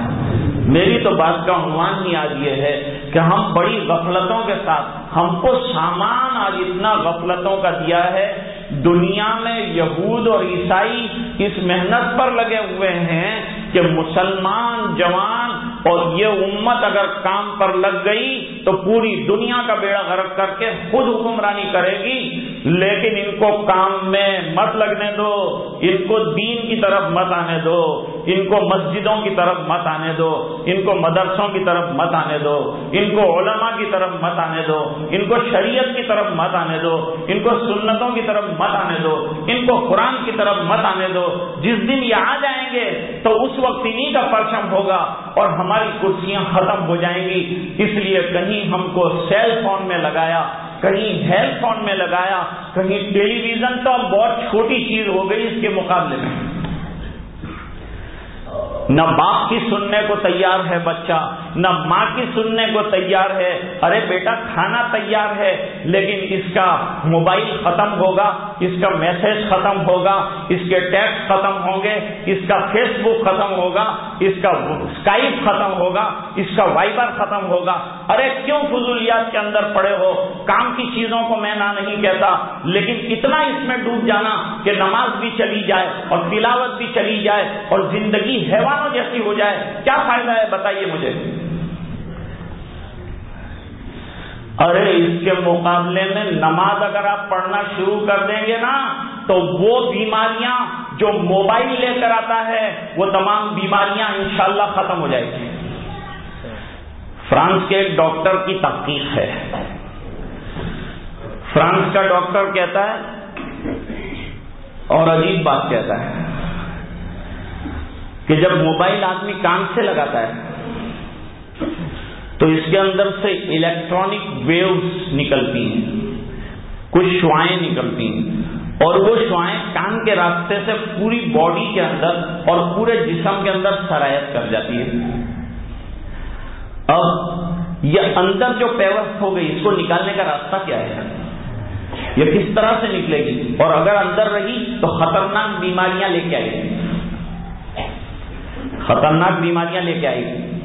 میری تو بات کا عنوان ہی آج یہ ہے کہ ہم بڑی غفلتوں کے ساتھ، ہم کو سامان آج اتنا غفلتوں کا دیا ہے، دنیا میں یہود اور عیسائی اس محنت پر لگے ہوئے ہیں کہ مسلمان، جوان اور یہ امت اگر کام پر لگ گئی تو پوری دنیا کا بیڑا غرق کر کے خود حکمرانی کرے گی۔ لیکن ان کو کام میں مت لگنے دو، ان کو دین کی طرف مت آنے دو، ان کو مسجدوں کی طرف مت آنے دو، ان کو مدرسوں کی طرف مت آنے دو، ان کو علماء کی طرف مت آنے دو، ان کو شریعت کی طرف مت آنے دو، ان کو سنتوں کی طرف مت آنے دو، ان کو قرآن کی طرف مت آنے دو۔ جس دن یہ آ جائیں گے تو اس وقت انہیں کا پرچم ہوگا اور ہماری کرسیاں ختم ہو جائیں گی۔ اس لیے کہیں ہم کو سیل فون میں لگایا، کہیں ہیل فون میں لگایا، کہیں ٹیلی ویژن تو اب بہت چھوٹی چیز ہو گئی اس کے مقابلے میں۔ نہ باپ کی سننے کو تیار ہے بچہ، نہ ماں کی سننے کو تیار ہے۔ ارے بیٹا، کھانا تیار ہے، لیکن اس کا موبائل ختم ہوگا، اس کا میسج ختم ہوگا، اس کے ٹیکس ختم ہوں گے، اس کا فیس بک ختم ہوگا، اس کا اسکائپ ختم ہوگا، اس کا وائبر ختم ہوگا۔ ارے کیوں فضولیات کے اندر پڑے ہو؟ کام کی چیزوں کو میں نہ نہیں کہتا، لیکن اتنا اس میں ڈوب جانا کہ نماز بھی چلی جائے اور تلاوت بھی چلی جائے اور زندگی حیوانوں جیسی ہو جائے۔ کیا فائدہ ہے بتائیے مجھے؟ ارے اس کے مقابلے میں نماز اگر آپ پڑھنا شروع کر دیں گے نا، تو وہ بیماریاں جو موبائل لے کر آتا ہے، وہ تمام بیماریاں انشاءاللہ ختم ہو جائے گی۔ فرانس کے ایک ڈاکٹر کی تحقیق ہے۔ فرانس کا ڈاکٹر کہتا ہے اور عجیب بات کہتا ہے کہ جب موبائل آدمی کان سے لگاتا ہے تو اس کے اندر سے الیکٹرانک ویوز نکلتی ہیں، کچھ شوائیں نکلتی ہیں اور وہ شوائیں کان کے راستے سے پوری باڈی کے اندر اور پورے جسم کے اندر سرایت کر جاتی ہے اب یہ اندر جو پیوست ہو گئی، اس کو نکالنے کا راستہ کیا ہے؟ یہ کس طرح سے نکلے گی؟ اور اگر اندر رہی تو خطرناک بیماریاں لے کے آئے گی خطرناک بیماریاں لے کے آئے گی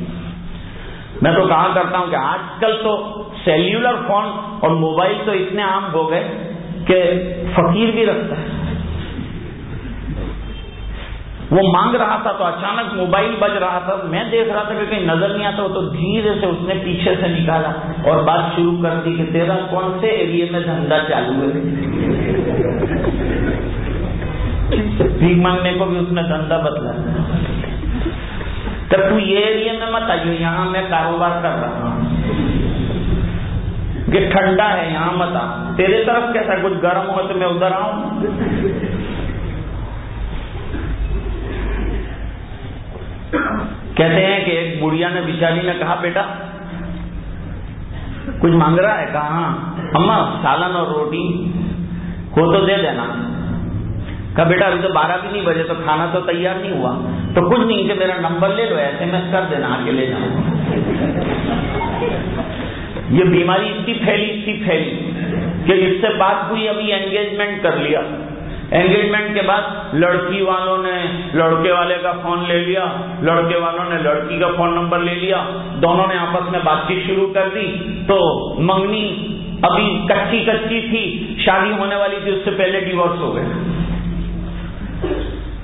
میں تو کہا کرتا ہوں کہ آج کل تو سیلولر فون اور موبائل تو اتنے عام ہو گئے کہ فقیر بھی رکھتا ہے۔ وہ مانگ رہا تھا تو اچانک موبائل بج رہا تھا، میں دیکھ رہا تھا کہ کہیں نظر نہیں آتا تو دھیرے سے اس نے پیچھے سے نکالا اور بات شروع کر دی کہ تیرا کون سے ایریے میں دھندا چالو ہے؟ بھیک مانگنے کو بھی اس نے دھندا بدلا۔ تب تو یہ ایریا میں مت آئیے یہاں میں کاروبار کر رہا ہوں۔ کہ ٹھنڈا ہے، یہاں مت آ۔ تیرے طرف کیسا کچھ گرم ہو تو میں ادھر آؤں۔ کہتے ہیں کہ ایک بڑھیا نے بچاری نے کہا، بیٹا، کچھ مانگ رہا ہے؟ کہا ہاں۔ اما، سالن اور روٹی ہو تو دے دینا۔ کہا، بیٹا، ابھی تو بارہ بھی نہیں بجے، تو کھانا تو تیار نہیں ہوا۔ تو کچھ نہیں، کہ میرا نمبر لے لو ایس ایم ایس کر دینا، آگے لے جاؤں یہ بیماری اتنی پھیلی اتنی پھیلی کہ اس سے بات ہوئی، ابھی انگیجمنٹ کر لیا۔ انگیجمنٹ کے بعد لڑکی والوں نے لڑکے والے کا فون لے لیا، لڑکے والوں نے لڑکی کا فون نمبر لے لیا، دونوں نے آپس میں بات چیت شروع کر دی۔ تو منگنی ابھی کچی کچی تھی، شادی ہونے والی تھی، اس سے پہلے ڈیورس ہو گئے۔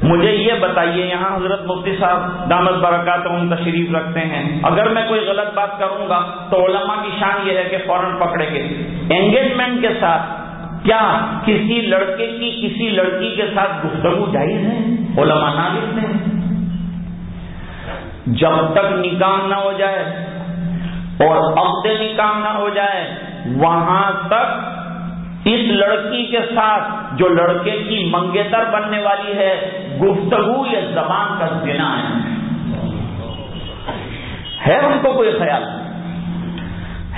مجھے یہ بتائیے، یہاں حضرت مفتی صاحب دامت برکات ہم تشریف رکھتے ہیں۔ اگر میں کوئی غلط بات کروں گا تو علماء کی شان یہ ہے کہ فوراً پکڑیں گے انگیجمنٹ کے ساتھ کیا کسی لڑکے کی کسی لڑکی کے ساتھ گفتگو جائز ہے؟ علماء نہ لکھتے ہیں جب تک نکاح نہ ہو جائے اور عقد نکاح نہ ہو جائے، وہاں تک اس لڑکی کے ساتھ جو لڑکے کی منگیتر بننے والی ہے، گفتگو یا زبان کا دینا ہے۔ ہم کو کوئی خیال؟ نہیں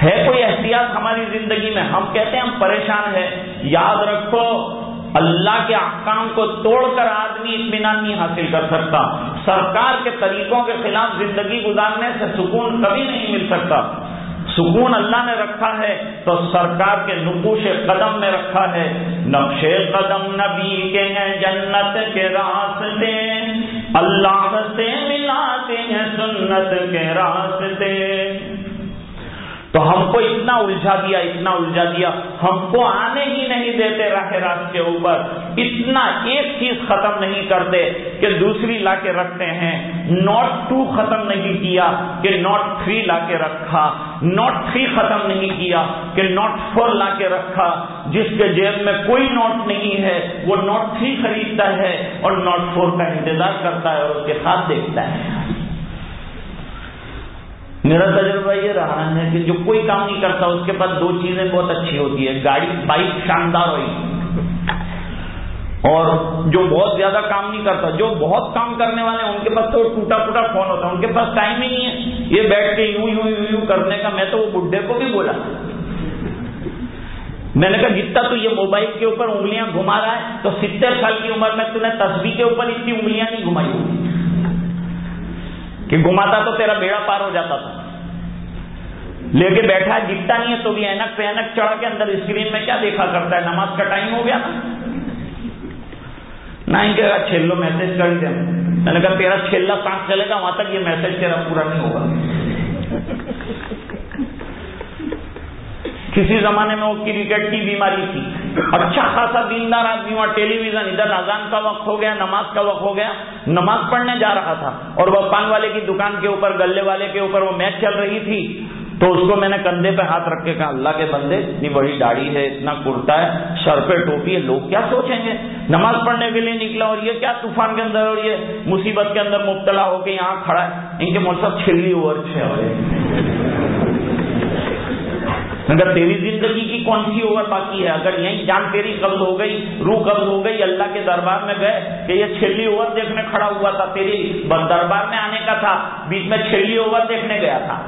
ہے کوئی احتیاط ہماری زندگی میں؟ ہم کہتے ہیں ہم پریشان ہیں۔ یاد رکھو، اللہ کے احکام کو توڑ کر آدمی اطمینان نہیں حاصل کر سکتا۔ سرکار کے طریقوں کے خلاف زندگی گزارنے سے سکون کبھی نہیں مل سکتا۔ سکون اللہ نے رکھا ہے تو سرکار کے نقوش قدم میں رکھا ہے۔ نقش قدم نبی کے ہیں، جنت کے راستے۔ اللہ سے ملاتے ہیں سنت کے راستے۔ تو ہم کو اتنا الجھا دیا، اتنا الجھا دیا۔ ہم کو آنے ہی نہیں دیتے راہ راست کے اوپر۔ اتنا ایک چیز ختم نہیں کرتے کہ دوسری لا کے رکھتے ہیں۔ نوٹ ٹو ختم نہیں کیا کہ نوٹ تھری لا کے رکھا۔ نوٹ تھری ختم نہیں کیا کہ نوٹ فور لا کے رکھا۔ جس کے جیب میں کوئی نوٹ نہیں ہے، وہ نوٹ تھری خریدتا ہے اور نوٹ فور کا انتظار کرتا ہے اور اس کے ساتھ دیکھتا ہے۔ میرا تجربہ یہ رہا ہے کہ جو کوئی کام نہیں کرتا، اس کے پاس دو چیزیں بہت اچھی ہوتی ہے گاڑی بائک شاندار ہوئی اور جو بہت زیادہ کام نہیں کرتا، جو بہت کام کرنے والے ہیں، ان کے پاس تو ٹوٹا ٹوٹا فون ہوتا ہے، ان کے پاس ٹائم ہی نہیں ہے۔ یہ بیٹھ کے یوں یوں یوں یوں کرنے کا، میں تو وہ بڈھے کو بھی بولا۔ میں نے کہا جتنا تو یہ موبائل کے اوپر انگلیاں گھما رہا ہے، تو ستر سال کی عمر میں تو نے تصویر کے اوپر اتنی انگلیاں نہیں گھمائی ہوئی کہ گھماتا تو تیرا بیڑا پار ہو جاتا تھا۔ لے کے بیٹھا جتنا نہیں ہے تو بھی اینک پہ اینک چڑھ کے اندر اسکرین میں کیا دیکھا کرتا ہے؟ نماز کا ٹائم ہو گیا نہ چھیل لو میسج کر دیا میں نے کہا، تیرا چھیلا سانس چلے گا، وہاں تک یہ میسج تیرا پورا نہیں ہوگا۔ کسی زمانے میں وہ کرکٹ کی بیماری تھی۔ اچھا خاصا دیندار آدمی ہوا ٹیلی ویژن ادھر اذان کا وقت ہو گیا، نماز کا وقت ہو گیا، نماز پڑھنے جا رہا تھا اور وہ پان والے کی دکان کے اوپر، گلے والے کے اوپر وہ میچ چل رہی تھی، تو اس کو میں نے کندھے پہ ہاتھ رکھ کے کہا، اللہ کے بندے، اتنی بڑی داڑھی ہے، اتنا کرتا ہے، سر پہ ٹوپی ہے، لوگ کیا سوچیں گے؟ نماز پڑھنے کے لیے نکلا اور یہ کیا طوفان کے اندر اور یہ مصیبت کے اندر مبتلا ہو کے یہاں کھڑا ہے؟ ان کے مول صاحب چھلی اوور چھ مگر تیری زندگی کی کون سی اوور باقی ہے؟ اگر یہی جان تیری قبض ہو گئی، روح قبض ہو گئی، اللہ کے دربار میں گئے کہ یہ چھلی اوور دیکھنے کھڑا ہوا تھا، تیری دربار میں آنے کا تھا، بیچ میں چھلی اوور دیکھنے گیا تھا۔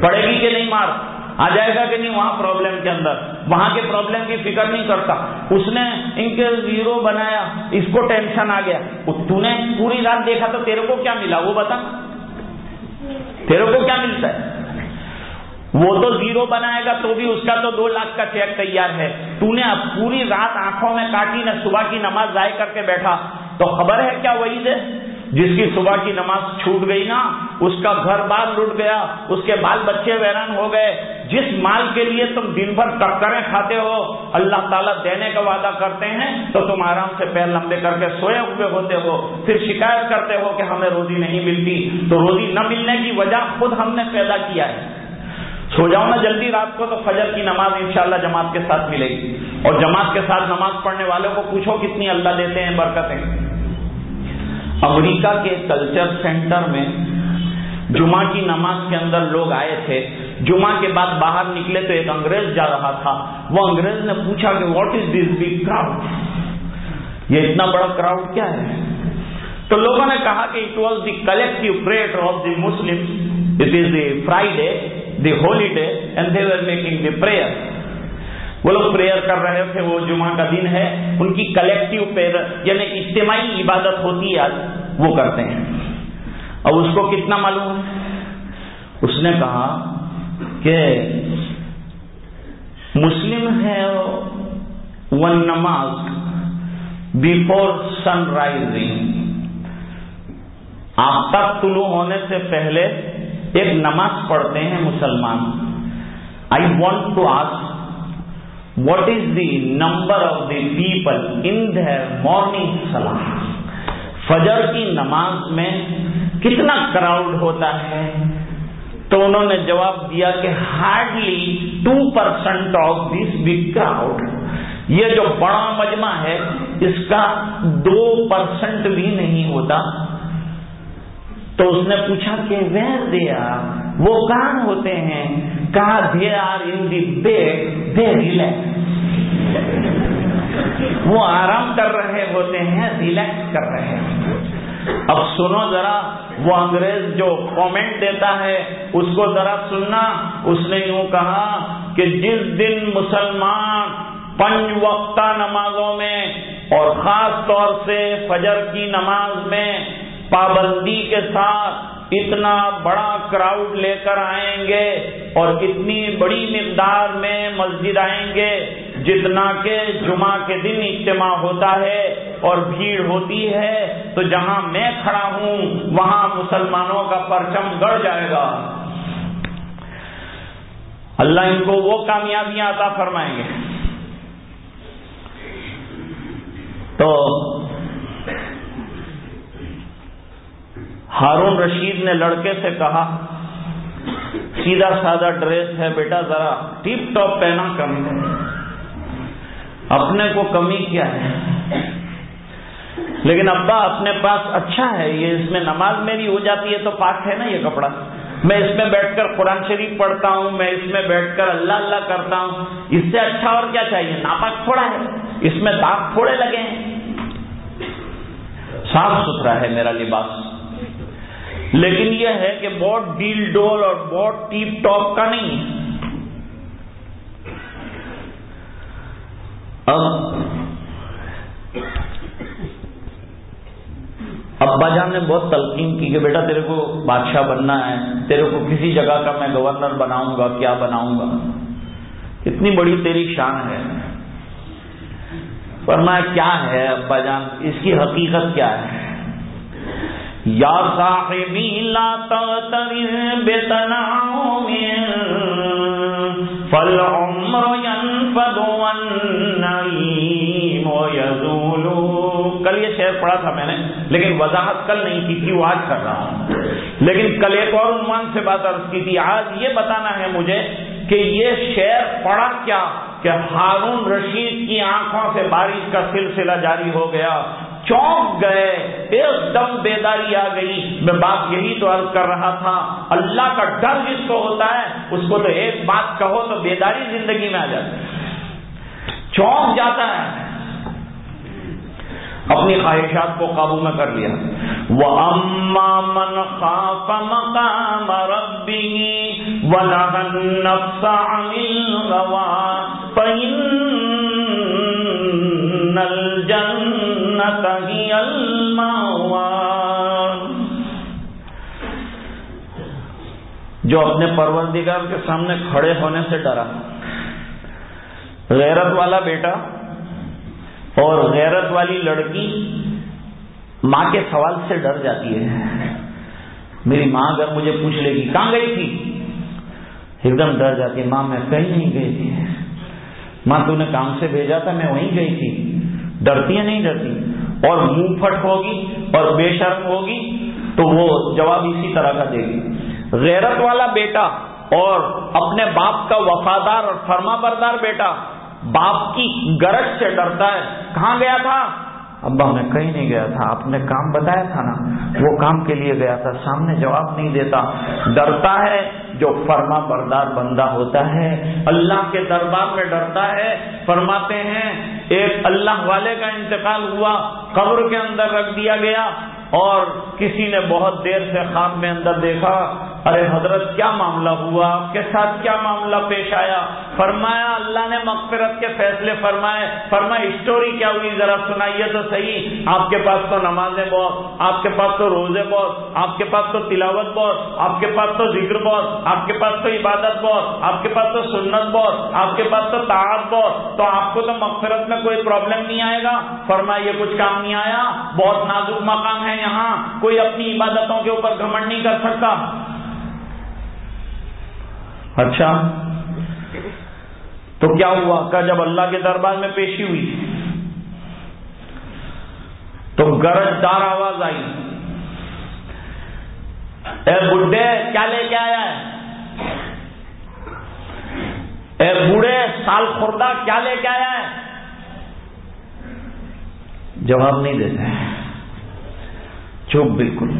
پڑے گی کہ نہیں مار؟ آ جائے گا کہ نہیں وہاں پرابلم کے اندر؟ وہاں کے پرابلم کی فکر نہیں کرتا۔ اس نے ان کے زیرو بنایا، اس کو ٹینشن آ گیا۔ تو نے پوری رات دیکھا تو تیرے کو کیا ملا؟ وہ بتا۔ تیرے کو کیا ملتا ہے؟ وہ تو زیرو بنائے گا تو بھی اس کا تو دو لاکھ کا چیک تیار ہے۔ تو نے اب پوری رات آنکھوں میں کاٹی، نہ صبح کی نماز ضائع کر کے بیٹھا۔ تو خبر ہے کیا وہی سے جس کی صبح کی نماز چھوٹ گئی نا، اس کا گھر بار لٹ گیا، اس کے بال بچے ویران ہو گئے۔ جس مال کے لیے تم دن بھر ٹکریں کھاتے ہو، اللہ تعالیٰ دینے کا وعدہ کرتے ہیں، تو تم آرام سے پیر لمبے کر کے سوئے ہوئے ہوتے ہو۔ پھر شکایت کرتے ہو کہ ہمیں روزی نہیں ملتی۔ تو روزی نہ ملنے کی وجہ خود ہم نے پیدا کیا ہے۔ سو جاؤ نا جلدی رات کو تو فجر کی نماز انشاءاللہ جماعت کے ساتھ ملے گی۔ اور جماعت کے ساتھ نماز پڑھنے والوں کو پوچھو کتنی اللہ دیتے ہیں، برکتیں۔ امریکہ کے کلچر سینٹر میں جمعہ کی نماز کے اندر لوگ آئے تھے۔ جمعہ کے بعد باہر نکلے تو ایک انگریز جا رہا تھا۔ وہ انگریز نے پوچھا کہ what is this big crowd یہ اتنا بڑا کراؤڈ کیا ہے؟ تو لوگوں نے کہا کہ it was the collective prayer of the Muslim it is the Friday the holy day and they are making the prayer وہ لوگ پریئر کر رہے تھے، وہ جمعہ کا دن ہے، ان کی کلیکٹو پریئر یعنی اجتماعی عبادت ہوتی ہے وہ کرتے ہیں۔ اور اس کو کتنا معلوم؟ ہے اس نے کہا کہ مسلم ہے ون نماز بفور سن رائزنگ آفتاب طلوع ہونے سے پہلے ایک نماز پڑھتے ہیں مسلمان۔ I want to ask what is the number of the people in the morning سلام فجر کی نماز میں کتنا کراؤڈ ہوتا ہے؟ تو انہوں نے جواب دیا کہ hardly two percent of this big crowd یہ جو بڑا مجمع ہے، اس کا دو پرسینٹ بھی نہیں ہوتا۔ تو اس نے پوچھا کہ ویر دے آر وہ کہاں ہوتے ہیں۔ کہا they are in the bed they relax وہ آرام کر رہے ہوتے ہیں ریلیکس کر رہے ہیں۔ اب سنو ذرا، وہ انگریز جو کامنٹ دیتا ہے، اس کو ذرا سننا۔ اس نے یوں کہا کہ جس دن مسلمان پنج وقتہ نمازوں میں اور خاص طور سے فجر کی نماز میں پابندی کے ساتھ اتنا بڑا کراؤڈ لے کر آئیں گے اور اتنی بڑی مقدار میں مسجد آئیں گے جتنا کہ جمعہ کے دن اجتماع ہوتا ہے اور بھیڑ ہوتی ہے، تو جہاں میں کھڑا ہوں، وہاں مسلمانوں کا پرچم گڑ جائے گا۔ اللہ ان کو وہ کامیابیاں عطا فرمائیں گے۔ تو ہارون رشید نے لڑکے سے کہا، سیدھا سادہ ڈریس ہے بیٹا، ذرا ٹیپ ٹاپ پہنا کر اپنے کو کمی کیا ہے؟ لیکن ابا اپنے پاس اچھا ہے، یہ اس میں نماز میری ہو جاتی ہے تو پاک ہے نا یہ کپڑا۔ میں اس میں بیٹھ کر قرآن شریف پڑھتا ہوں، میں اس میں بیٹھ کر اللہ اللہ کرتا ہوں۔ اس سے اچھا اور کیا چاہیے؟ ناپاک تھوڑا ہے۔ اس میں داغ تھوڑے لگے ہیں۔ صاف ستھرا ہے میرا لباس۔ لیکن یہ ہے کہ بہت ڈیل ڈول اور بہت ٹیپ ٹاپ کا نہیں ہے۔ ابا جان نے بہت تلقین کی کہ بیٹا تیرے کو بادشاہ بننا ہے، تیرے کو کسی جگہ کا میں گورنر بناؤں گا، کیا بناؤں گا؟ اتنی بڑی تیری شان ہے۔ فرمایا، کیا ہے ابا جان؟ اس کی حقیقت کیا ہے؟ یا صاحبی لا تغتر بتنعم فالعمر ينفد والنعيم يزول کل یہ شعر پڑھا تھا میں نے، لیکن وضاحت کل نہیں کی تھی، وہ آج کر رہا ہوں۔ لیکن کل ایک اور عنوان سے بات عرض کی تھی، آج یہ بتانا ہے مجھے کہ یہ شعر پڑھا کیا کہ ہارون رشید کی آنکھوں سے بارش کا سلسلہ جاری ہو گیا۔ چونک گئے ایک دم بیداری آ گئی۔ میں بات یہی تو عرض کر رہا تھا، اللہ کا ڈر جس کو ہوتا ہے، اس کو تو ایک بات کہو تو بیداری زندگی میں آ جاتی ہے۔ چونک جاتا ہے۔ اپنی خواہشات کو قابو میں کر لیا۔ وہ اما من خاف مقام ربی ونفس عن الغوا فإن الجنة هي المأوى جو اپنے پروردگار کے سامنے کھڑے ہونے سے ڈرا۔ غیرت والا بیٹا اور غیرت والی لڑکی ماں کے سوال سے ڈر جاتی ہے۔ میری ماں اگر مجھے پوچھ لے گی کہاں گئی تھی؟ ایک دم ڈر جاتی ہے۔ ماں میں کہیں نہیں گئی تھی۔ ماں تو نے کام سے بھیجا تھا، میں وہیں گئی تھی۔ ڈرتی ہے نہیں ڈرتی؟ اور منہ پھٹ ہوگی اور بے شرم ہوگی تو وہ جواب اسی طرح کا دے گی۔ غیرت والا بیٹا اور اپنے باپ کا وفادار اور فرما بردار بیٹا، باپ کی گرج سے ڈرتا ہے۔ کہاں گیا تھا؟ ابا میں کہیں نہیں گیا تھا، آپ نے کام بتایا تھا نا، وہ کام کے لیے گیا تھا، سامنے جواب نہیں دیتا۔ ڈرتا ہے جو فرما بردار بندہ ہوتا ہے۔ اللہ کے دربار میں ڈرتا ہے۔ فرماتے ہیں، ایک اللہ والے کا انتقال ہوا، قبر کے اندر رکھ دیا گیا۔ اور کسی نے بہت دیر سے خواب میں اندر دیکھا، ارے حضرت، کیا معاملہ ہوا؟ آپ کے ساتھ کیا معاملہ پیش آیا؟ فرمایا، اللہ نے مغفرت کے فیصلے فرمائے۔ فرمایا اسٹوری کیا ہوئی؟ ذرا سنائیے تو صحیح۔ آپ کے پاس تو نمازیں بہت، آپ کے پاس تو روزے بہت، آپ کے پاس تو تلاوت بہت، آپ کے پاس تو ذکر بہت، آپ کے پاس تو عبادت بہت، آپ کے پاس تو سنت بہت، آپ کے پاس تو تعداد بہت، تو آپ کو تو مغفرت میں کوئی پرابلم نہیں آئے گا؟ فرمایا، یہ کچھ کام نہیں آیا۔ بہت نازک مقام ہے یہاں کوئی اپنی عبادتوں کے اوپر گھمنڈ نہیں کر سکتا۔ اچھا تو کیا ہوا؟ کہ جب اللہ کے دربار میں پیشی ہوئی، تو گرج دار آواز آئی۔ اے بڈھے کیا لے کے آیا ہے؟ اے بوڑھے، سال خوردہ کیا لے کے آیا ہے؟ جواب نہیں دیتے۔ چپ بالکل۔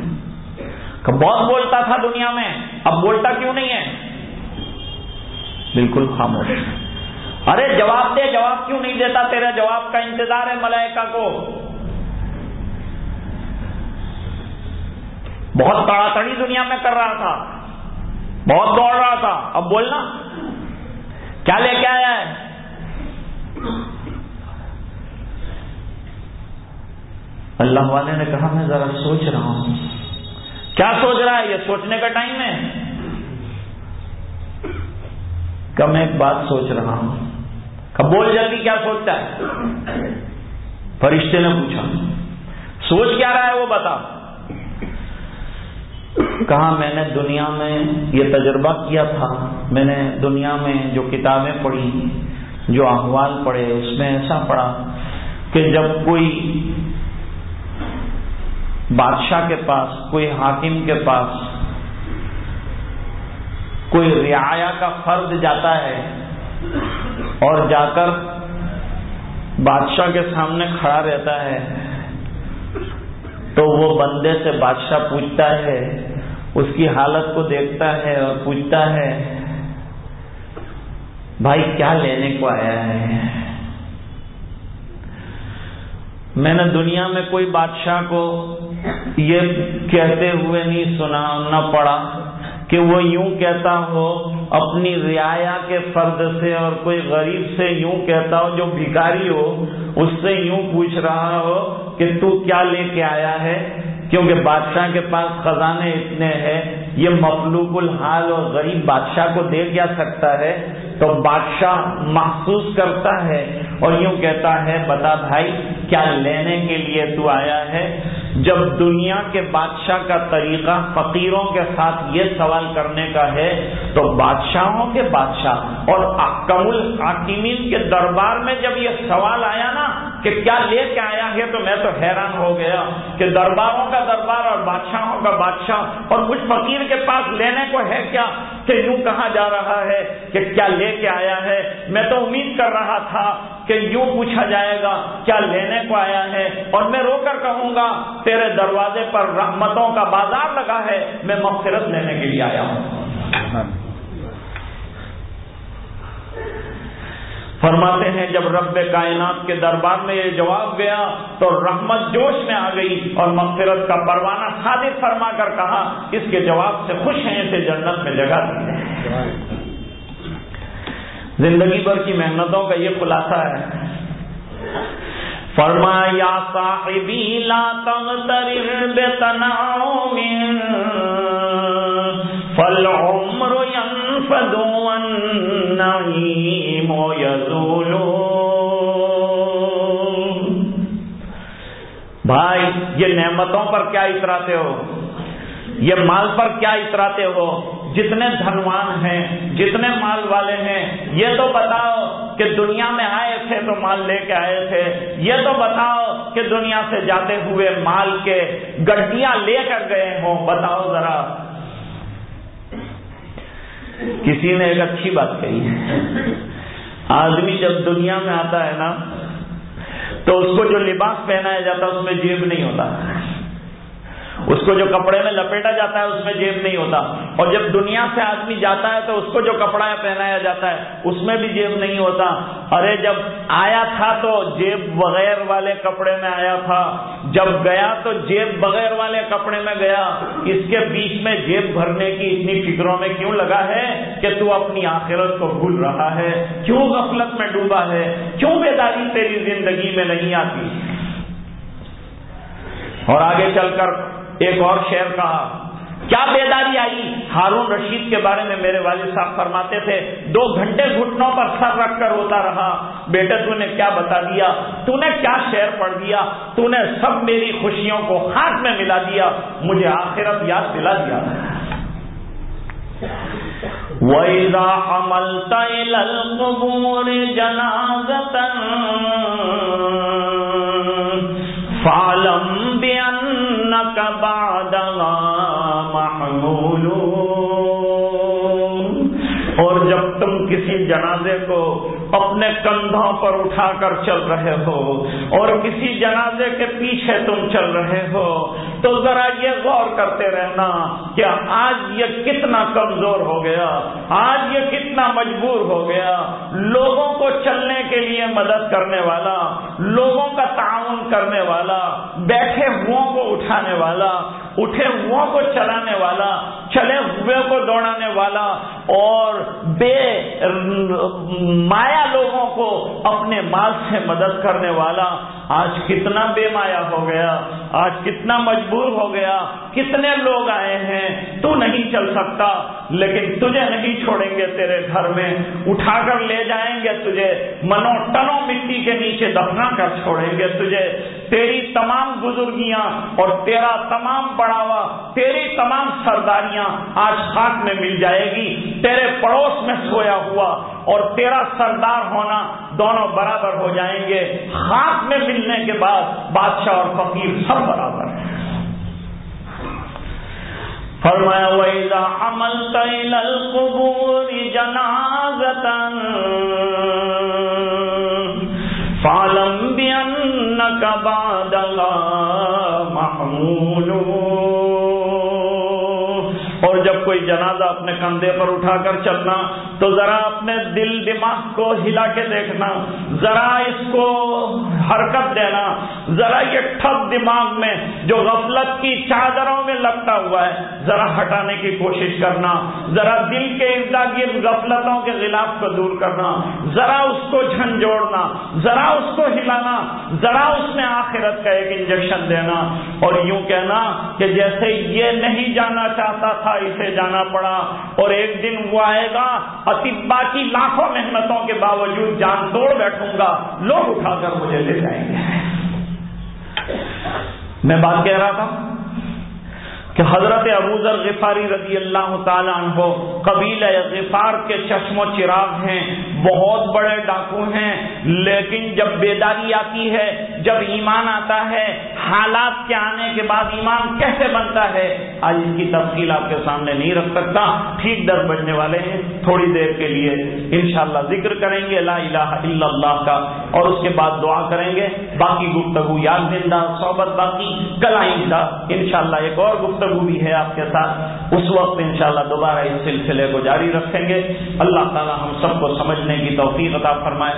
بہت بولتا تھا دنیا میں، اب بولتا کیوں نہیں ہے؟ بالکل خاموش۔ ارے جواب دے، جواب کیوں نہیں دیتا؟ تیرا جواب کا انتظار ہے ملائکہ کو۔ بہت تڑا تڑی دنیا میں کر رہا تھا۔ بہت دوڑ رہا تھا۔ اب بولنا۔ کیا لے کے آیا ہے؟ اللہ والے نے کہا، میں ذرا سوچ رہا ہوں. کیا سوچ رہا ہے؟ یہ سوچنے کا ٹائم ہے۔ کہ میں ایک بات سوچ رہا ہوں۔ کہ بول جلدی کیا سوچتا ہے؟ فرشتے نے پوچھا۔ سوچ کیا رہا ہے وہ بتا۔ کہا، میں نے دنیا میں یہ تجربہ کیا تھا۔ میں نے دنیا میں جو کتابیں پڑھی، جو احوال پڑھے، اس میں ایسا پڑھا کہ جب کوئی بادشاہ کے پاس، کوئی حاکم کے پاس، کوئی رعایا کا فرد جاتا ہے اور جا کر بادشاہ کے سامنے کھڑا رہتا ہے، تو وہ بندے سے بادشاہ پوچھتا ہے، اس کی حالت کو دیکھتا ہے اور پوچھتا ہے، بھائی کیا لینے کو آیا ہے؟ میں نے دنیا میں کوئی بادشاہ کو یہ کہتے ہوئے نہیں سنا، نہ پڑا کہ وہ یوں کہتا ہو، اپنی رعایا کے فرد سے اور کوئی غریب سے یوں کہتا ہو جو بھکاری ہو، اس سے یوں پوچھ رہا ہو کہ تو کیا لے کے آیا ہے؟ کیونکہ بادشاہ کے پاس خزانے اتنے ہیں، یہ مخلوق الحال اور غریب بادشاہ کو دے جا سکتا ہے؟ تو بادشاہ محسوس کرتا ہے اور یوں کہتا ہے، بتا بھائی، کیا لینے کے لیے تو آیا ہے؟ جب دنیا کے بادشاہ کا طریقہ فقیروں کے ساتھ یہ سوال کرنے کا ہے، تو بادشاہوں کے بادشاہ اور اکم الحاکمین کے دربار میں جب یہ سوال آیا نا کہ کیا لے کے آیا ہے تو میں تو حیران ہو گیا کہ درباروں کا دربار اور بادشاہوں کا بادشاہ اور کچھ فقیر کے پاس لینے کو ہے کیا کہ یوں کہا جا رہا ہے کہ کیا لے کے آیا ہے؟ میں تو امید کر رہا تھا کہ یوں پوچھا جائے گا، کیا لینے کو آیا ہے؟ اور میں رو کر کہوں گا، تیرے دروازے پر رحمتوں کا بازار لگا ہے، میں مغفرت لینے کے لیے آیا ہوں۔ فرماتے ہیں، جب رب کائنات کے دربار میں یہ جواب گیا تو رحمت جوش میں آ گئی اور مغفرت کا پروانہ صادق فرما کر کہا، اس کے جواب سے خوش ہیں، اسے جنت میں جگہ دی زندگی بھر کی محنتوں کا یہ خلاصہ ہے۔ فرمایا، صاحبی، لا تغترر من، فالعمر ينفد والنعيم بھائی، یہ نعمتوں پر کیا اتراتے ہو؟ یہ مال پر کیا اتراتے ہو؟ جتنے دھنوان ہیں، جتنے مال والے ہیں، یہ تو بتاؤ کہ دنیا میں آئے تھے تو مال لے کے آئے تھے۔ یہ تو بتاؤ کہ دنیا سے جاتے ہوئے مال کے گڈیاں لے کر گئے ہوں۔ بتاؤ ذرا۔ کسی نے ایک اچھی بات کہی ہے۔ آدمی جب دنیا میں آتا ہے نا، تو اس کو جو لباس پہنایا جاتا ہے، اس میں جیب نہیں ہوتا۔ اس کو جو کپڑے میں لپیٹا جاتا ہے، اس میں جیب نہیں ہوتا۔ اور جب دنیا سے آدمی جاتا ہے تو اس کو جو کپڑا پہنایا جاتا ہے، اس میں بھی جیب نہیں ہوتا۔ ارے، جب آیا تھا تو جیب بغیر والے کپڑے میں آیا تھا۔ جب گیا تو جیب بغیر والے کپڑے میں گیا۔ اس کے بیچ میں جیب بھرنے کی اتنی فکروں میں کیوں لگا ہے کہ تو اپنی آخرت کو بھول رہا ہے؟ کیوں غفلت میں ڈوبا ہے؟ کیوں بیداری تیری زندگی میں نہیں آتی؟ اور آگے چل کر ایک اور شعر کہا، کیا بیداری آئی؟ ہارون رشید کے بارے میں میرے والد صاحب فرماتے تھے، دو گھنٹے گھٹنوں پر سر رکھ کر ہوتا رہا۔ بیٹے، تو نے کیا بتا دیا؟ تو نے کیا شعر پڑھ دیا؟ تو نے سب میری خوشیوں کو ہاتھ میں ملا دیا۔ مجھے آخرت یاد دلا دیا۔ وَإِذَا حَمَلْتَ إِلَى الْقُبُورِ جَنَازَةً فَعْلَمْ محمول اور جب تم کسی جنازے کو اپنے کندھوں پر اٹھا کر چل رہے ہو اور کسی جنازے کے پیچھے تم چل رہے ہو تو ذرا یہ غور کرتے رہنا کہ آج یہ کتنا کمزور ہو گیا، آج یہ کتنا مجبور ہو گیا۔ لوگوں کو چلنے کے لیے مدد کرنے والا، لوگوں کا تعاون کرنے والا، بیٹھے ہوں کو اٹھانے والا، اٹھے ہوں کو چلانے والا، چلے ہوئے کو دوڑانے والا، اور بے مایا لوگوں کو اپنے مال سے مدد کرنے والا آج کتنا بے مایا ہو گیا، آج کتنا مجبور ہو گیا، کتنے لوگ آئے ہیں، تو نہیں چل سکتا، لیکن تجھے نہیں چھوڑیں گے تیرے گھر میں، اٹھا کر لے جائیں گے تجھے منو ٹنوں مٹی کے نیچے دفنا کر چھوڑیں گے تجھے۔ تیری تمام بزرگیاں اور تیرا تمام بڑھاوا، تیری تمام سرداریاں آج خاک میں مل جائے گی، تیرے پڑوس میں سویا ہوا اور تیرا سردار ہونا دونوں برابر ہو جائیں گے۔ خاک میں ملنے کے بعد بادشاہ اور فقیر سب برابر ہیں۔ فرمایا، وَإِذَا عَمَلْتَ إِلَى الْقُبُورِ جَنَازَةً فَعْلَمْ بِأَنَّكَ بَعْدَهَا مَحْمُولٌ کوئی جنازہ اپنے کندھے پر اٹھا کر چلنا، تو ذرا اپنے دل دماغ کو ہلا کے دیکھنا، ذرا اس کو حرکت دینا، ذرا یہ ٹھپ دماغ میں جو غفلت کی چادروں میں لگتا ہوا ہے، ذرا ہٹانے کی کوشش کرنا، ذرا دل کے اردا گرد غفلتوں کے خلاف کو دور کرنا، ذرا اس کو جھنجھوڑنا ذرا اس کو ہلانا، ذرا اس میں آخرت کا ایک انجیکشن دینا، اور یوں کہنا کہ جیسے یہ نہیں جانا چاہتا تھا، اسے جانا پڑا اور ایک دن وہ آئے گا اطبا کی لاکھوں محنتوں کے باوجود جان توڑ بیٹھوں گا، لوگ اٹھا کر مجھے لے جائیں گے۔ میں بات کہہ رہا تھا۔ کہ حضرت ابوذر غفاری رضی اللہ تعالیٰ عنہ قبیل غفار کے چشم و چراغ ہیں، بہت بڑے ڈاکو ہیں، لیکن جب بیداری آتی ہے، جب ایمان آتا ہے، حالات کے آنے کے بعد ایمان کیسے بنتا ہے؟ آج اس کی تفصیل آپ کے سامنے نہیں رکھ سکتا، ٹھیک دس بجنے والے ہیں، تھوڑی دیر کے لیے انشاءاللہ ذکر کریں گے، لا الہ الا اللہ کا، اور اس کے بعد دعا کریں گے۔ باقی گفتگو یاد زندہ، صحبت باقی، کل آئندہ انشاءاللہ ایک اور گفتگو گفتگو بھی ہے آپ کے ساتھ۔ اس وقت انشاءاللہ دوبارہ اس سلسلے کو جاری رکھیں گے۔ اللہ تعالی ہم سب کو سمجھنے کی توفیق عطا فرمائے۔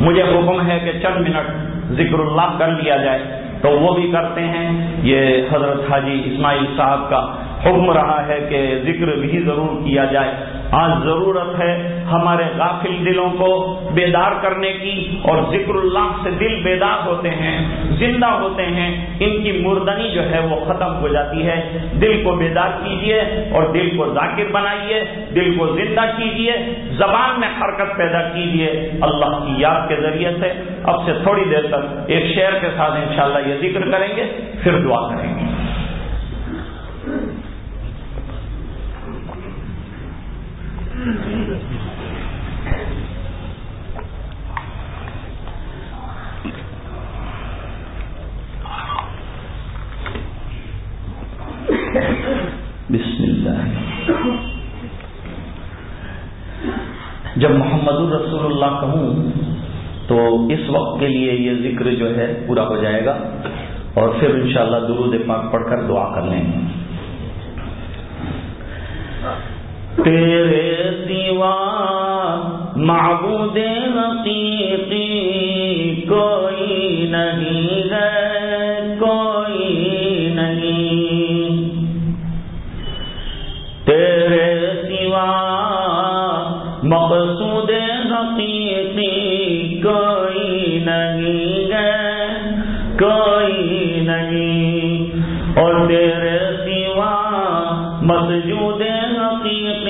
مجھے حکم ہے کہ چند منٹ ذکر اللہ کر لیا جائے۔ تو وہ بھی کرتے ہیں۔ یہ حضرت حاجی اسماعیل صاحب کا حکم رہا ہے کہ ذکر بھی ضرور کیا جائے۔ آج ضرورت ہے ہمارے غافل دلوں کو بیدار کرنے کی اور ذکر اللہ سے دل بیدار ہوتے ہیں، زندہ ہوتے ہیں۔ ان کی مردنی جو ہے وہ ختم ہو جاتی ہے۔ دل کو بیدار کیجیے اور دل کو ذاکر بنائیے۔ دل کو زندہ کیجیے۔ زبان میں حرکت پیدا کیجیے۔ اللہ کی یاد کے ذریعے سے۔ اب سے تھوڑی دیر تک ایک شعر کے ساتھ انشاءاللہ یہ ذکر کریں گے، پھر دعا کریں گے۔ بسم اللہ۔ جب محمد الرسول اللہ کہوں، تو اس وقت کے لیے یہ ذکر جو ہے پورا ہو جائے گا اور پھر انشاءاللہ درود پاک پڑھ کر دعا کر لیں۔ گے تیرے سوا معبود حقیقی کوئی نہیں ہے، کوئی نہیں۔ تیرے سوا مقصود حقیقی کوئی نہیں ہے، کوئی نہیں۔ اور تیرے سوا مسجود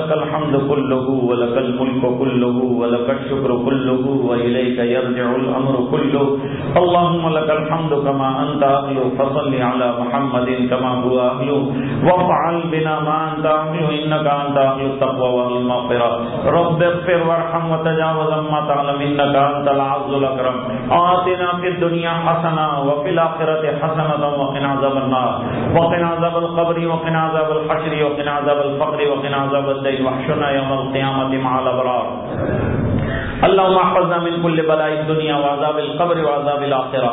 لك الحمد كله ولك الملك كله ولك الشكر كله وإليك يرجع الأمر كله. اللهم لك الحمد كما أنت أهل، فصل على محمد كما هو أهل. وفعل بنا ما أنت أهل، إنك أنت أهل التقوى والمغفرة رب اغفر وارحم وتجاوز ما تعلم، إنك أنت العز الأكرم. آتنا في الدنيا حسنة وفي الآخرة حسنة وقنا عذاب النار. وقنا عذاب القبر، وقنا عذاب الحشر، وقنا عذاب الفقر، وقنا عذاب الدين. وحشنا يوم القيامة مع الأبرار اللهم احفظنا من كل بلاء الدنيا وعذاب القبر وعذاب الآخرة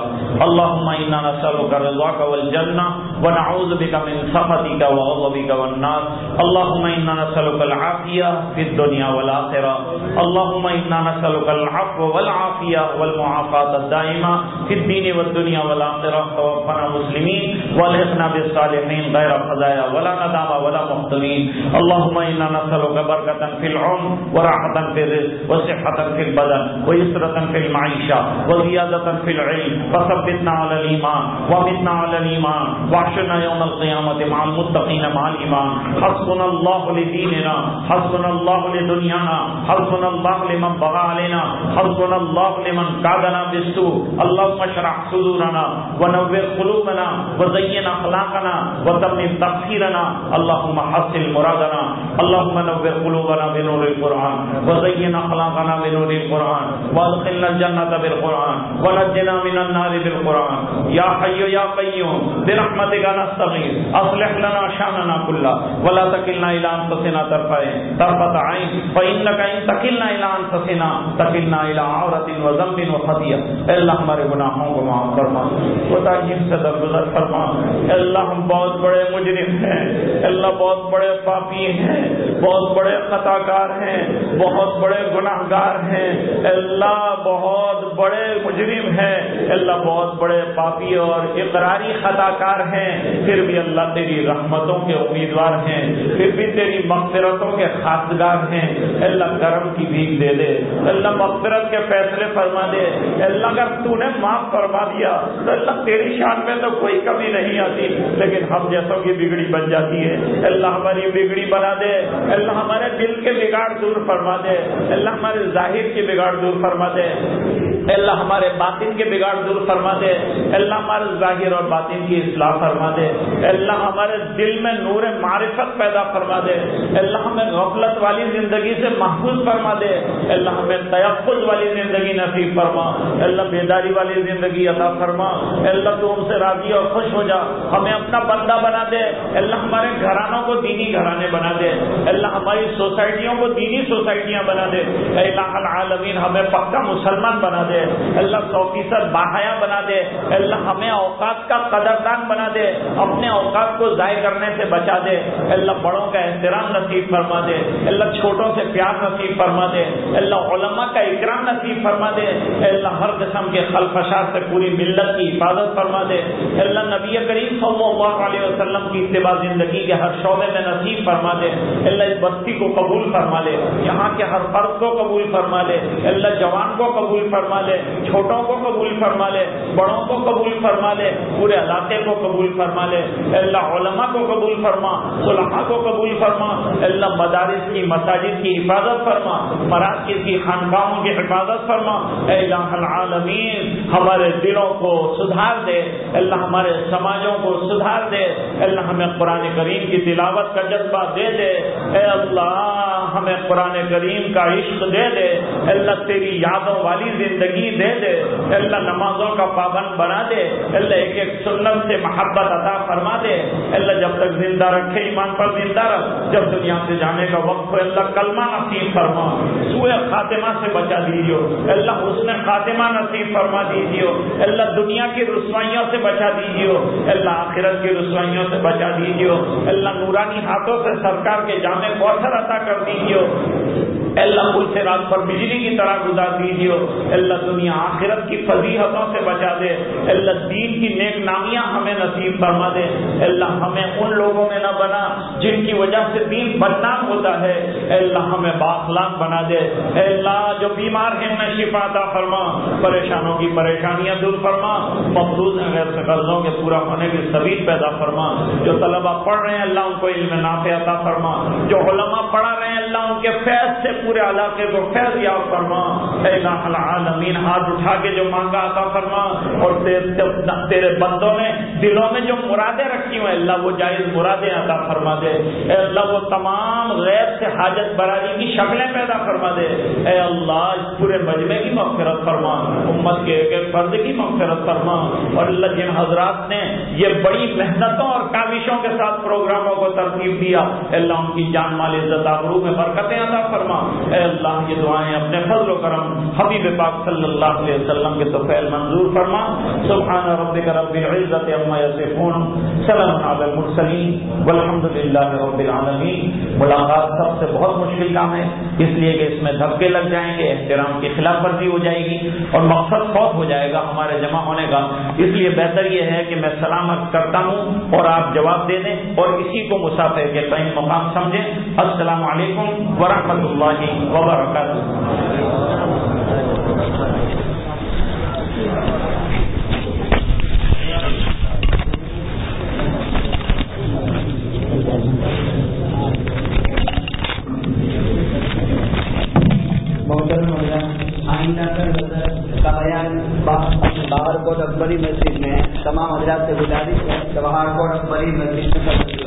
اللهم إنا نسألك رضاك والجنة ونعوذ بك من سخطك وغضبك والنار. اللهم إنا نسألك العافية في الدنيا والآخرة. اللهم إنا نسألك العفو والعافية والمعافاة الدائمة في الدين والدنيا والآخرة. توفنا مسلمين والحقنا بالصالحين غير خزايا ولا ندامة ولا مختلين اللهم إنا نسألك بركة في العمر وراحة في الرزق وصحة في البدن ويسرة في المعيشة وزيادة في العلم. وثبتنا على الإيمان ومتنا على الإيمان. واحشرنا يوم القيامة مع المتقين مع الإيمان حسبنا الله لديننا حسبنا الله لدنيانا حسبنا الله لمن بغى علينا حسبنا الله لمن قادنا بالسوء. اللهم اشرح صدورنا ونور قلوبنا وزين أخلاقنا وتمم تقصيرنا اللهم حسن مرادنا اللهم نور قلوبنا بنور القرآن وزين أخلاقنا بنور القرآن وادخلنا الجنة بالقرآن ونجنا من النار بالقرآن. يا حي يا قيوم برحمتك نستغيث أصلح لنا شأننا كله ولا تكلنا إلى أنفسنا طرفة طرفة عين فإنك إن تكلنا إلى أنفسنا تكلنا إلى عورة وذنب وخطيئة اللہ ہمارے گناہوں کو معاف فرما. کوتاہیم سے درگزر فرما. اللہ ہم بہت بڑے مجرم ہیں. اللہ بہت بڑے پاپی ہیں. بہت بڑے خطا کار ہیں. بہت بڑے گناہ گار ہیں اللہ بہت بڑے مجرم ہیں. اللہ بہت بڑے پاپی اور اقراری خطا کار ہیں. پھر بھی اللہ تیری رحمتوں کے امیدوار ہیں، پھر بھی تیری مغفرتوں کے خاصگار ہیں۔ اللہ، کرم کی بھیک دے دے۔ اللہ، مغفرت کے فیصلے فرما دے۔ اللہ، اگر تو نے معاف فرما دیا، تو اللہ، تیری شان میں تو کوئی کمی نہیں آتی۔ لیکن ہم جیسوں کی بگڑی بن جاتی ہے۔ اللہ، ہماری بگڑی بنا دے۔ اللہ، ہمارے دل کے بگاڑ دور فرما دے۔ اللہ، ہمارے ظاہر کی بگاڑ دور فرما دے۔ اللہ، ہمارے باطن کے بگاڑ دور فرما دے۔ اللہ، ہمارے ظاہر اور باطن کی اصلاح فرما دے۔ اللہ ہمارے دل میں نور معرفت پیدا فرما دے۔ اللہ ہمیں غفلت والی زندگی سے محفوظ فرما دے۔ اللہ ہمیں تحفظ والی زندگی نصیب فرما۔ اللہ بیداری والی زندگی عطا فرما۔ اللہ تو ہم سے راضی اور خوش ہو جا۔ ہمیں اپنا بندہ بنا دے۔ اللہ ہمارے گھرانوں کو دینی گھرانے بنا دے۔ اللہ ہماری سوسائٹیوں کو دینی سوسائٹیاں بنا دے۔ اللہ العالمین، ہمیں پکا مسلمان بنا دے۔ اللہ سو فیصد باحیا بنا دے۔ اللہ ہمیں اوقات کا قدردان بنا دے۔ اپنے اوقات کو ضائع کرنے سے بچا دے۔ اللہ بڑوں کا احترام نصیب فرما دے۔ اللہ چھوٹوں سے پیار نصیب فرما دے۔ اللہ علماء کا اکرام نصیب فرما دے۔ اللہ ہر قسم کے خلفشار سے پوری ملت کی حفاظت فرما دے۔ اللہ نبی کریم صلی اللہ علیہ وسلم کی اتباع زندگی کے ہر شعبے میں نصیب فرما دے۔ اللہ اس بستی کو قبول فرما لے۔ یہاں کے ہر فرد کو قبول فرما لے۔ اللہ جوان کو قبول فرما لے۔ چھوٹوں کو قبول فرما لے۔ بڑوں کو قبول فرما لے۔ پورے علاقے کو قبول فرما لے اللہ علماء کو قبول فرما، صلحاء کو قبول فرما اللہ مدارس کی، مساجد کی حفاظت فرما مراکز کی خانقاہوں کی حفاظت فرما، اے الہ العالمین، ہمارے دلوں کو سدھار دے اللہ ہمارے سماجوں کو سدھار دے اللہ ہمیں قرآن کریم کی تلاوت کا جذبہ دے دے، اے اللہ ہمیں قرآن کریم کا عشق دے دے اللہ تیری یادوں والی زندگی دے دے اللہ نمازوں کا پابند بنا دے اللہ ایک ایک سنت سے محبت عطا فرما دے اللہ جب تک زندہ رکھے، ایمان پر زندہ رکھ، جب دنیا سے جانے کا وقت ہو، اللہ کلمہ نصیب فرما۔ سوئے خاتمہ سے بچا دیجیے اللہ حسن خاتمہ نصیب فرما دیجیے اللہ دنیا کی رسوائیوں سے بچا دیجیے اللہ آخرت کی رسوائیوں سے بچا دیجیے اللہ نورانی ہاتھوں سے سرکار کے جامع کوثر عطا کر دیجیے اللہ کل سے رات پر بجلی کی طرح گزار دیجیے۔ اللہ دنیا آخرت کی فضیحتوں سے بچا دے۔ اللہ دین کی نیک نامیاں ہمیں نصیب فرما دے۔ اللہ ہمیں ان لوگوں میں نہ بنا جن کی وجہ سے دین بدنام ہوتا ہے۔ اللہ ہمیں باخلاق بنا دے۔ اللہ جو بیمار ہیں، میں شفا عطا فرما۔ پریشانوں کی پریشانیاں دور فرما۔ مخصوص غیر قرضوں کے پورا ہونے کی سبھی پیدا فرما۔ جو طلبا پڑھ رہے ہیں، اللہ ان کو علم نافع عطا فرما۔ جو علماء پڑھا رہے ہیں، اللہ ان کے فیض سے پورے علاقے کو فیض یاب فرما، اے الہ العالمین، ہاتھ اٹھا کے جو مانگا عطا فرما۔ اور تیرے بندوں نے دلوں میں جو مرادیں رکھی ہوئے اللہ وہ جائز مرادیں عطا فرما دے۔ اے اللہ وہ تمام غیر سے حاجت برادری کی شکلیں پیدا فرما دے۔ اے اللہ، اس پورے مجمے کی مغفرت فرما۔ امت کے ایک ایک فرد کی مغفرت فرما۔ اور اللہ جن حضرات نے یہ بڑی محنتوں اور کاوشوں کے ساتھ پروگراموں کو ترتیب دیا اللہ ان کی جان مال عزت آبرو میں برکتیں عطا فرما۔ اے اللہ، یہ دعائیں اپنے فضل و کرم حبیب پاک صلی اللہ علیہ وسلم کے تو فعل منظور فرما۔ سبحان ربک رب العزت عما یصفون۔ سلام علی المرسلین۔ والحمد للہ رب العالمین۔ ملاقات سب سے بہت مشکل کام ہے، اس لیے کہ اس میں دھکے لگ جائیں گے، احترام کی خلاف ورزی ہو جائے گی اور مقصد فوت ہو جائے گا ہمارے جمع ہونے کا۔ اس لیے بہتر یہ ہے کہ میں سلامت کرتا ہوں اور آپ جواب دے دیں اور اسی کو مسافر کے کہیں مقام سمجھیں۔ السلام علیکم ورحمۃ اللہ باہر کوٹ اکبری مسجد میں تمام حضرات سے گزارش ہے کہ باہر کوٹ اکبری مسجد میں